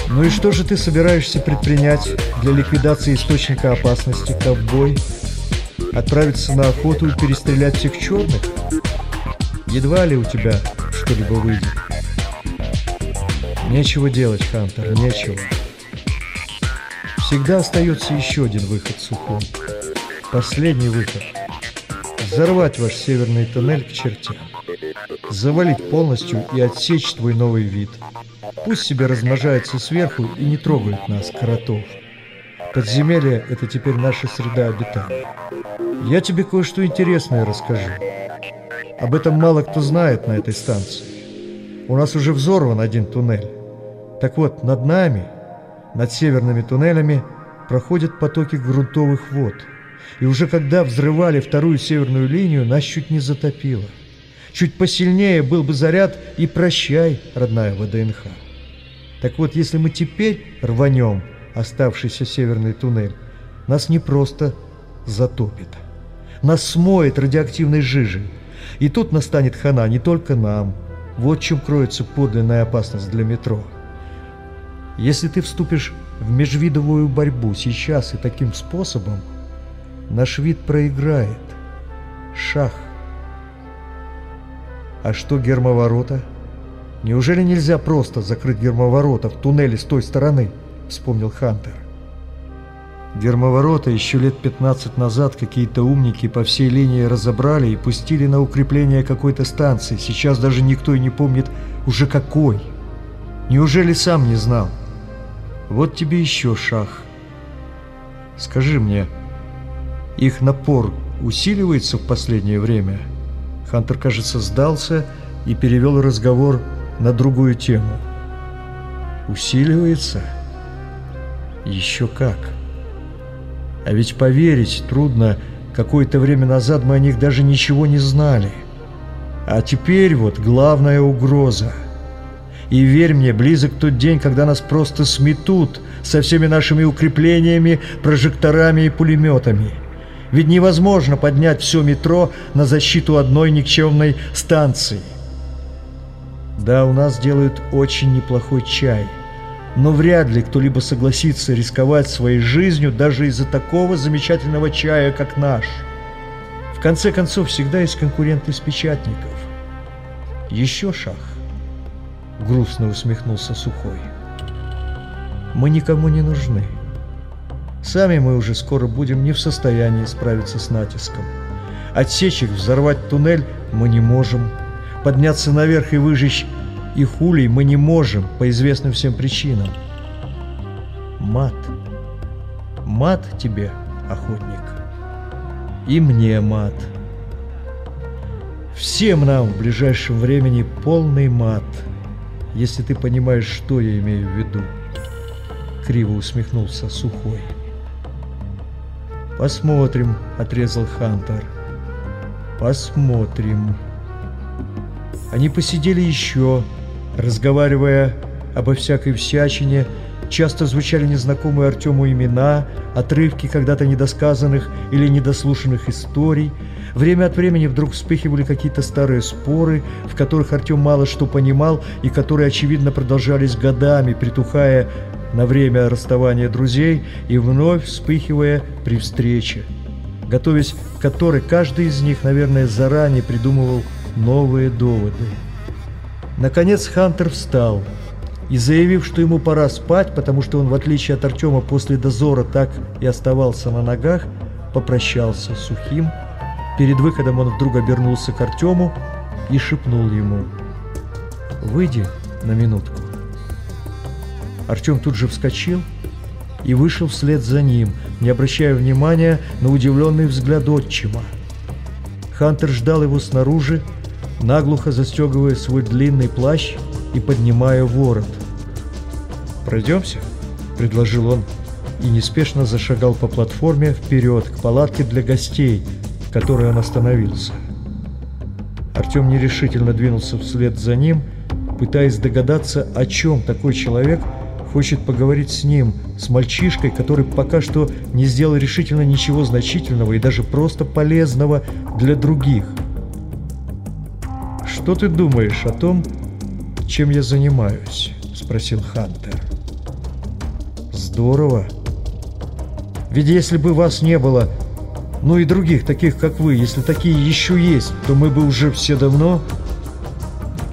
«Ну и что же ты собираешься предпринять для ликвидации источника опасности, ковбой? Отправиться на охоту и перестрелять всех черных? Едва ли у тебя что-либо выйдет?» «Нечего делать, Хантер, нечего». Всегда остается еще один выход сухой. Последний выход. Взорвать ваш северный тоннель к чертям. Завалить полностью и отсечь твой новый вид. Пусть себе размножается сверху и не трогает нас, коротов. Подземелье – это теперь наша среда обитания. Я тебе кое-что интересное расскажу. Об этом мало кто знает на этой станции. У нас уже взорван один туннель. Так вот, над нами – над северными туннелями проходят потоки грунтовых вод. И уже когда взрывали вторую северную линию, нас чуть не затопило. Чуть посильнее был бы заряд и прощай, родная ВДНХ. Так вот, если мы теперь рванем оставшийся северный туннель, нас не просто затопит. Нас смоет радиоактивной жижей. И тут настанет хана не только нам. Вот чем кроется подлинная опасность для метро. Если ты вступишь в межвидовую борьбу сейчас и таким способом, наш вид проиграет. Шах. А что гермоворота? Неужели нельзя просто закрыть гермоворота в туннеле с той стороны? Вспомнил Хантер. Гермоворота еще лет 15 назад какие-то умники по всей линии разобрали и пустили на укрепление какой-то станции. Сейчас даже никто и не помнит уже какой. Неужели сам не знал? Вот тебе еще шах. Скажи мне, их напор усиливается в последнее время? Хантер, кажется, сдался и перевел разговор на другую тему. Усиливается? Еще как. А ведь поверить трудно, какое-то время назад мы о них даже ничего не знали. А теперь вот главная угроза – и верь мне, близок тот день, когда нас просто сметут со всеми нашими укреплениями, прожекторами и пулеметами. Ведь невозможно поднять все метро на защиту одной никчемной станции. Да, у нас делают очень неплохой чай, но вряд ли кто-либо согласится рисковать своей жизнью даже из-за такого замечательного чая, как наш. В конце концов, всегда есть конкуренты из печатников. Еще шаг. Грустно усмехнулся Сухой. мы никому не нужны. Сами мы уже скоро будем не в состоянии справиться с натиском. Отсечь их, взорвать туннель мы не можем. Подняться наверх и выжечь их улей мы не можем по известным всем причинам. Мат. Мат тебе, охотник. И мне мат. Всем нам в ближайшем времени полный мат, если ты понимаешь, что я имею в виду. Криво усмехнулся Сухой. Посмотрим, отрезал Хантер. Посмотрим. Они посидели еще, разговаривая обо всякой всячине, часто звучали незнакомые Артему имена, отрывки когда-то недосказанных или недослушанных историй. Время от времени вдруг вспыхивали какие-то старые споры, в которых Артем мало что понимал и которые, очевидно, продолжались годами, притухая на время расставания друзей и вновь вспыхивая при встрече, готовясь к которой каждый из них, наверное, заранее придумывал новые доводы. Наконец Хантер встал и, заявив, что ему пора спать, потому что он, в отличие от Артема, после дозора так и оставался на ногах, попрощался с Сухим. Перед выходом он вдруг обернулся к Артему и шепнул ему «Выйди на минутку». Артем тут же вскочил и вышел вслед за ним, не обращая внимания на удивленный взгляд отчима. Хантер ждал его снаружи, наглухо застегивая свой длинный плащ и поднимая ворот. «Пройдемся?» – предложил он и неспешно зашагал по платформе вперед к палатке для гостей, в которой он остановился. Артем нерешительно двинулся вслед за ним, пытаясь догадаться, о чем такой человек – хочет поговорить с ним, с мальчишкой, который пока что не сделал решительно ничего значительного и даже просто полезного для других. «Что ты думаешь о том, чем я занимаюсь?» – спросил Хантер. «Здорово. Ведь если бы вас не было, ну и других, таких как вы, если такие еще есть, то мы бы уже все давно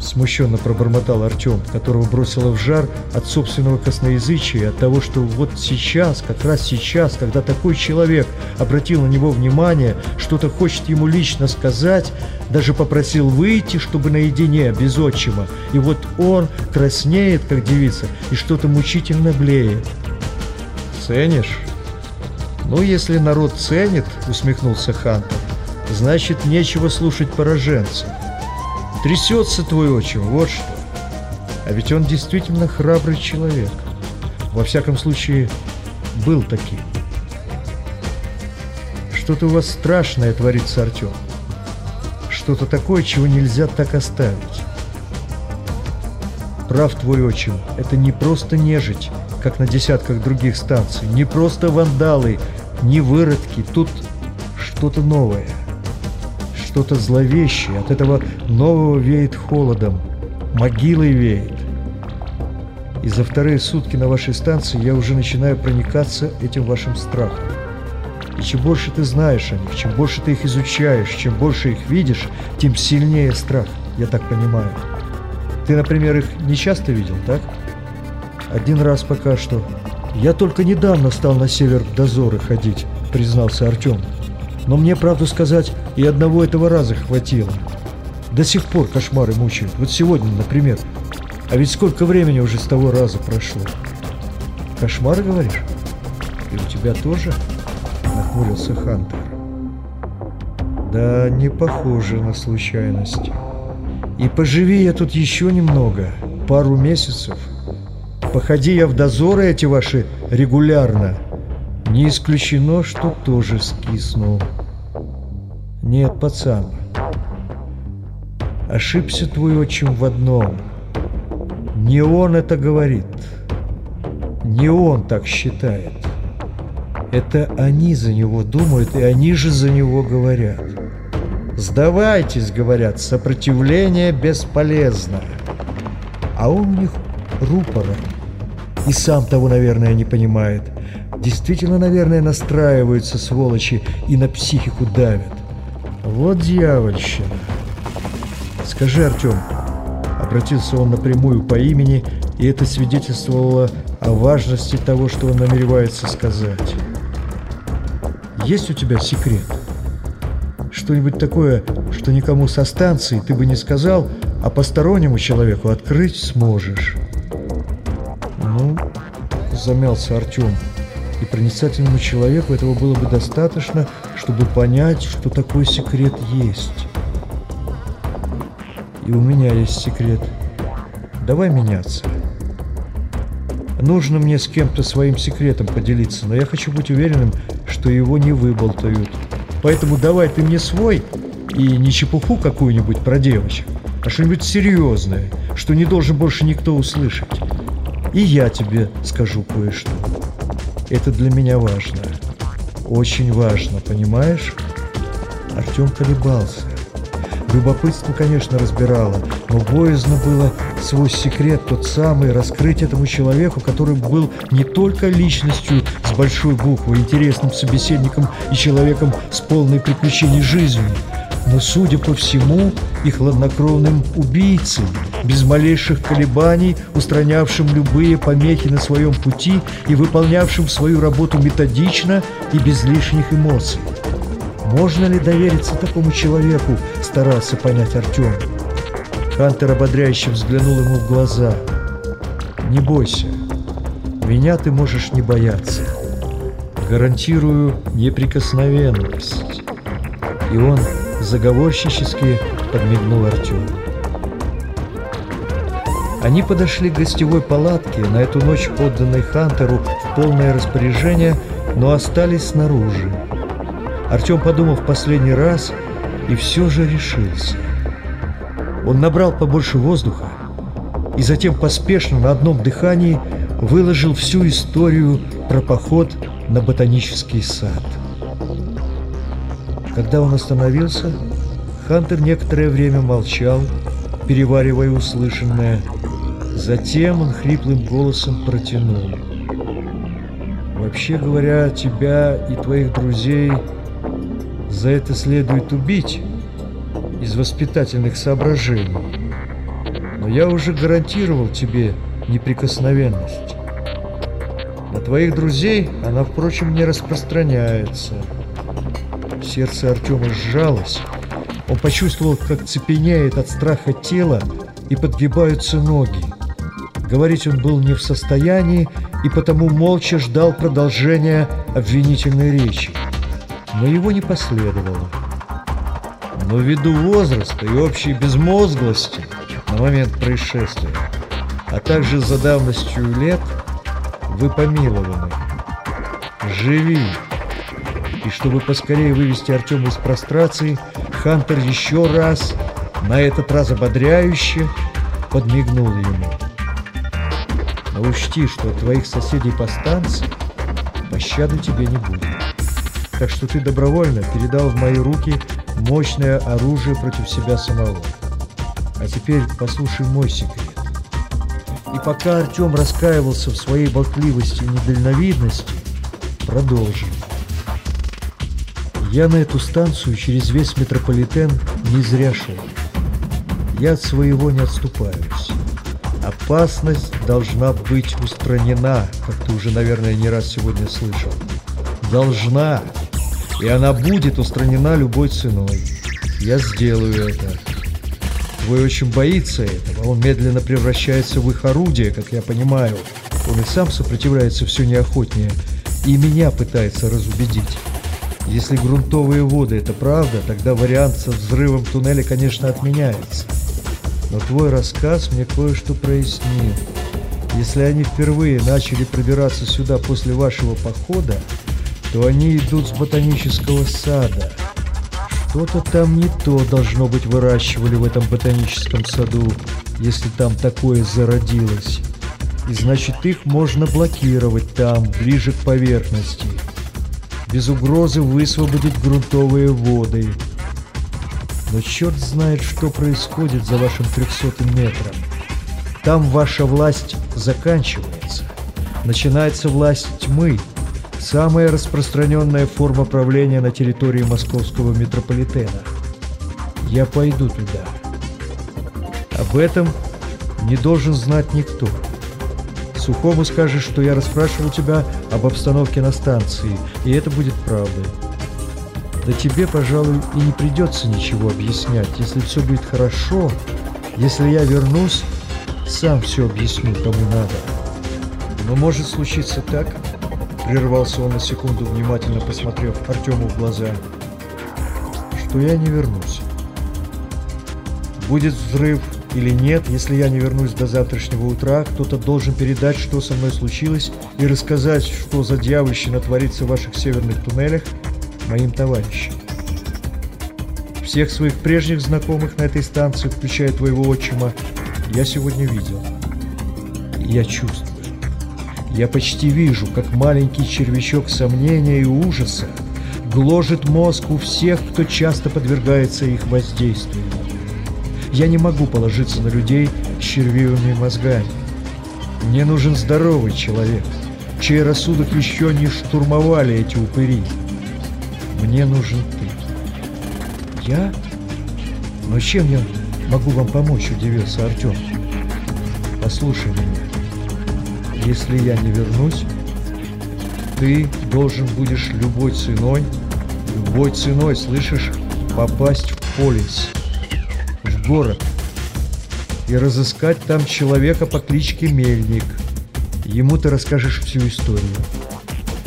Смущенно пробормотал Артем, которого бросило в жар от собственного косноязычия, от того, что вот сейчас, как раз сейчас, когда такой человек обратил на него внимание, что-то хочет ему лично сказать, даже попросил выйти, чтобы наедине, без отчима, и вот он краснеет, как девица, и что-то мучительно блеет. «Ценишь?» «Ну, если народ ценит», — усмехнулся Хантер, — «значит, нечего слушать пораженцев». Трясется твой отчим, вот что. А ведь он действительно храбрый человек. Во всяком случае, был таким. Что-то у вас страшное творится, Артем. Что-то такое, чего нельзя так оставить. Прав твой отчим, это не просто нежить, как на десятках других станций, не просто вандалы, не выродки, тут что-то новое что-то зловещее. От этого нового веет холодом, могилой веет. И за вторые сутки на вашей станции я уже начинаю проникаться этим вашим страхом. И чем больше ты знаешь о них, чем больше ты их изучаешь, чем больше их видишь, тем сильнее страх, я так понимаю. Ты, например, их не часто видел, так? Один раз пока что. Я только недавно стал на север в дозоры ходить, признался Артем. Но мне, правду сказать, и одного этого раза хватило. До сих пор кошмары мучают. Вот сегодня, например. А ведь сколько времени уже с того раза прошло. Кошмары, говоришь? И у тебя тоже? Нахмурился Хантер. Да, не похоже на случайность. И поживи я тут еще немного, пару месяцев. Походи я в дозоры эти ваши регулярно. Не исключено, что тоже скисну. Нет, пацан. Ошибся твой отчим в одном. Не он это говорит. Не он так считает. Это они за него думают, и они же за него говорят. «Сдавайтесь», — говорят, — «сопротивление бесполезно». А он у них рупором. И сам того, наверное, не понимает. Действительно, наверное, настраиваются сволочи и на психику давят. Вот дьявольщина. Скажи, Артем, обратился он напрямую по имени, и это свидетельствовало о важности того, что он намеревается сказать. Есть у тебя секрет? Что-нибудь такое, что никому со станции ты бы не сказал, а постороннему человеку открыть сможешь? Ну, замялся Артем. И проницательному человеку этого было бы достаточно, чтобы понять, что такой секрет есть. И у меня есть секрет. Давай меняться. Нужно мне с кем-то своим секретом поделиться, но я хочу быть уверенным, что его не выболтают. Поэтому давай ты мне свой и не чепуху какую-нибудь про девочек, а что-нибудь серьезное, что не должен больше никто услышать. И я тебе скажу кое-что. Это для меня важно. Очень важно, понимаешь? Артем колебался. Любопытство, конечно, разбирало, но боязно было свой секрет, тот самый, раскрыть этому человеку, который был не только личностью с большой буквы, интересным собеседником и человеком с полной приключений жизнью, но, судя по всему, и хладнокровным убийцей, без малейших колебаний, устранявшим любые помехи на своем пути и выполнявшим свою работу методично и без лишних эмоций. Можно ли довериться такому человеку, старался понять Артем. Хантер ободряюще взглянул ему в глаза. «Не бойся, меня ты можешь не бояться. Гарантирую неприкосновенность». И он заговорщически подмигнул Артему. Они подошли к гостевой палатке, на эту ночь отданной Хантеру в полное распоряжение, но остались снаружи. Артем подумал в последний раз и все же решился. Он набрал побольше воздуха и затем поспешно на одном дыхании выложил всю историю про поход на ботанический сад. Когда он остановился, Хантер некоторое время молчал, переваривая услышанное. Затем он хриплым голосом протянул. «Вообще говоря, тебя и твоих друзей за это следует убить из воспитательных соображений. Но я уже гарантировал тебе неприкосновенность. На твоих друзей она, впрочем, не распространяется. Сердце Артема сжалось. Он почувствовал, как цепенеет от страха тело и подгибаются ноги. Говорить он был не в состоянии и потому молча ждал продолжения обвинительной речи но его не последовало. Но ввиду возраста и общей безмозглости на момент происшествия, а также за давностью лет, вы помилованы. Живи! И чтобы поскорее вывести Артема из прострации, Хантер еще раз, на этот раз ободряюще, подмигнул ему. Но учти, что от твоих соседей по станции пощады тебе не будет так что ты добровольно передал в мои руки мощное оружие против себя самого. А теперь послушай мой секрет. И пока Артем раскаивался в своей болтливости и недальновидности, продолжил. Я на эту станцию через весь метрополитен не зря шел. Я от своего не отступаюсь. Опасность должна быть устранена, как ты уже, наверное, не раз сегодня слышал. Должна и она будет устранена любой ценой. Я сделаю это. Твой очень боится этого. Он медленно превращается в их орудие, как я понимаю. Он и сам сопротивляется все неохотнее. И меня пытается разубедить. Если грунтовые воды это правда, тогда вариант со взрывом туннеля, конечно, отменяется. Но твой рассказ мне кое-что прояснил. Если они впервые начали пробираться сюда после вашего похода, то они идут с ботанического сада. Что-то там не то, должно быть, выращивали в этом ботаническом саду, если там такое зародилось. И значит, их можно блокировать там, ближе к поверхности. Без угрозы высвободить грунтовые воды. Но черт знает, что происходит за вашим трехсотым метром. Там ваша власть заканчивается. Начинается власть тьмы, Самая распространенная форма правления на территории московского метрополитена. Я пойду туда. Об этом не должен знать никто. Сухому скажешь, что я расспрашивал тебя об обстановке на станции, и это будет правдой. Да тебе, пожалуй, и не придется ничего объяснять. Если все будет хорошо, если я вернусь, сам все объясню, кому надо. Но может случиться так, прервался он на секунду, внимательно посмотрев Артему в глаза, что я не вернусь. Будет взрыв или нет, если я не вернусь до завтрашнего утра, кто-то должен передать, что со мной случилось, и рассказать, что за дьявольщина творится в ваших северных туннелях, моим товарищам. Всех своих прежних знакомых на этой станции, включая твоего отчима, я сегодня видел. Я чувствую. Я почти вижу, как маленький червячок сомнения и ужаса гложет мозг у всех, кто часто подвергается их воздействию. Я не могу положиться на людей с червивыми мозгами. Мне нужен здоровый человек, чей рассудок еще не штурмовали эти упыри. Мне нужен ты. Я? Но чем я могу вам помочь, удивился Артем. Послушай меня. Если я не вернусь, ты должен будешь любой ценой, любой ценой, слышишь, попасть в полис в город и разыскать там человека по кличке Мельник. Ему ты расскажешь всю историю.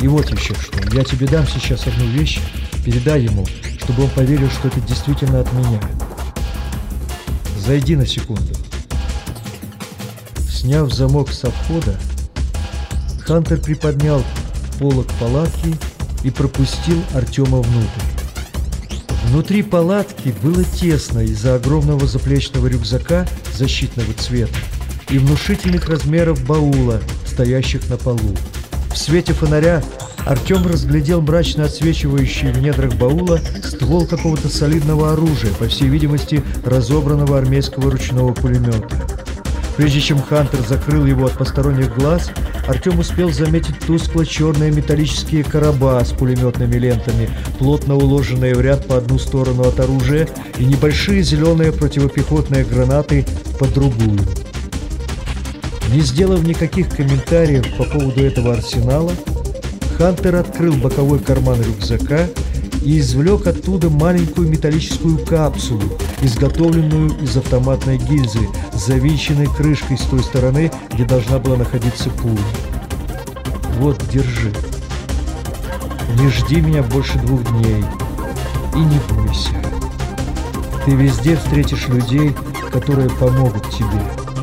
И вот еще что. Я тебе дам сейчас одну вещь, передай ему, чтобы он поверил, что это действительно от меня. Зайди на секунду. Сняв замок со входа, Хантер приподнял полок палатки и пропустил Артема внутрь. Внутри палатки было тесно из-за огромного заплечного рюкзака защитного цвета и внушительных размеров баула, стоящих на полу. В свете фонаря Артем разглядел мрачно отсвечивающий в недрах баула ствол какого-то солидного оружия, по всей видимости, разобранного армейского ручного пулемета. Прежде чем Хантер закрыл его от посторонних глаз, Артем успел заметить тускло-черные металлические короба с пулеметными лентами, плотно уложенные в ряд по одну сторону от оружия, и небольшие зеленые противопехотные гранаты по другую. Не сделав никаких комментариев по поводу этого арсенала, Хантер открыл боковой карман рюкзака и извлек оттуда маленькую металлическую капсулу, изготовленную из автоматной гильзы, завинченной крышкой с той стороны, где должна была находиться пуля. Вот, держи. Не жди меня больше двух дней. И не бойся. Ты везде встретишь людей, которые помогут тебе.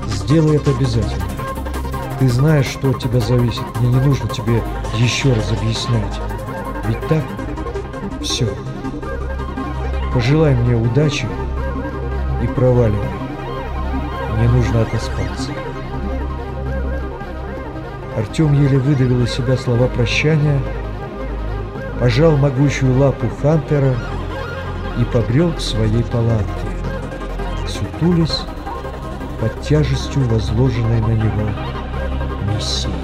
Сделай это обязательно. Ты знаешь, что от тебя зависит. Мне не нужно тебе еще раз объяснять. Ведь так? Все. Пожелай мне удачи и проваливай. Мне нужно отоспаться. Артем еле выдавил из себя слова прощания, пожал могучую лапу Хантера и побрел к своей палатке, сутулись под тяжестью возложенной на него see.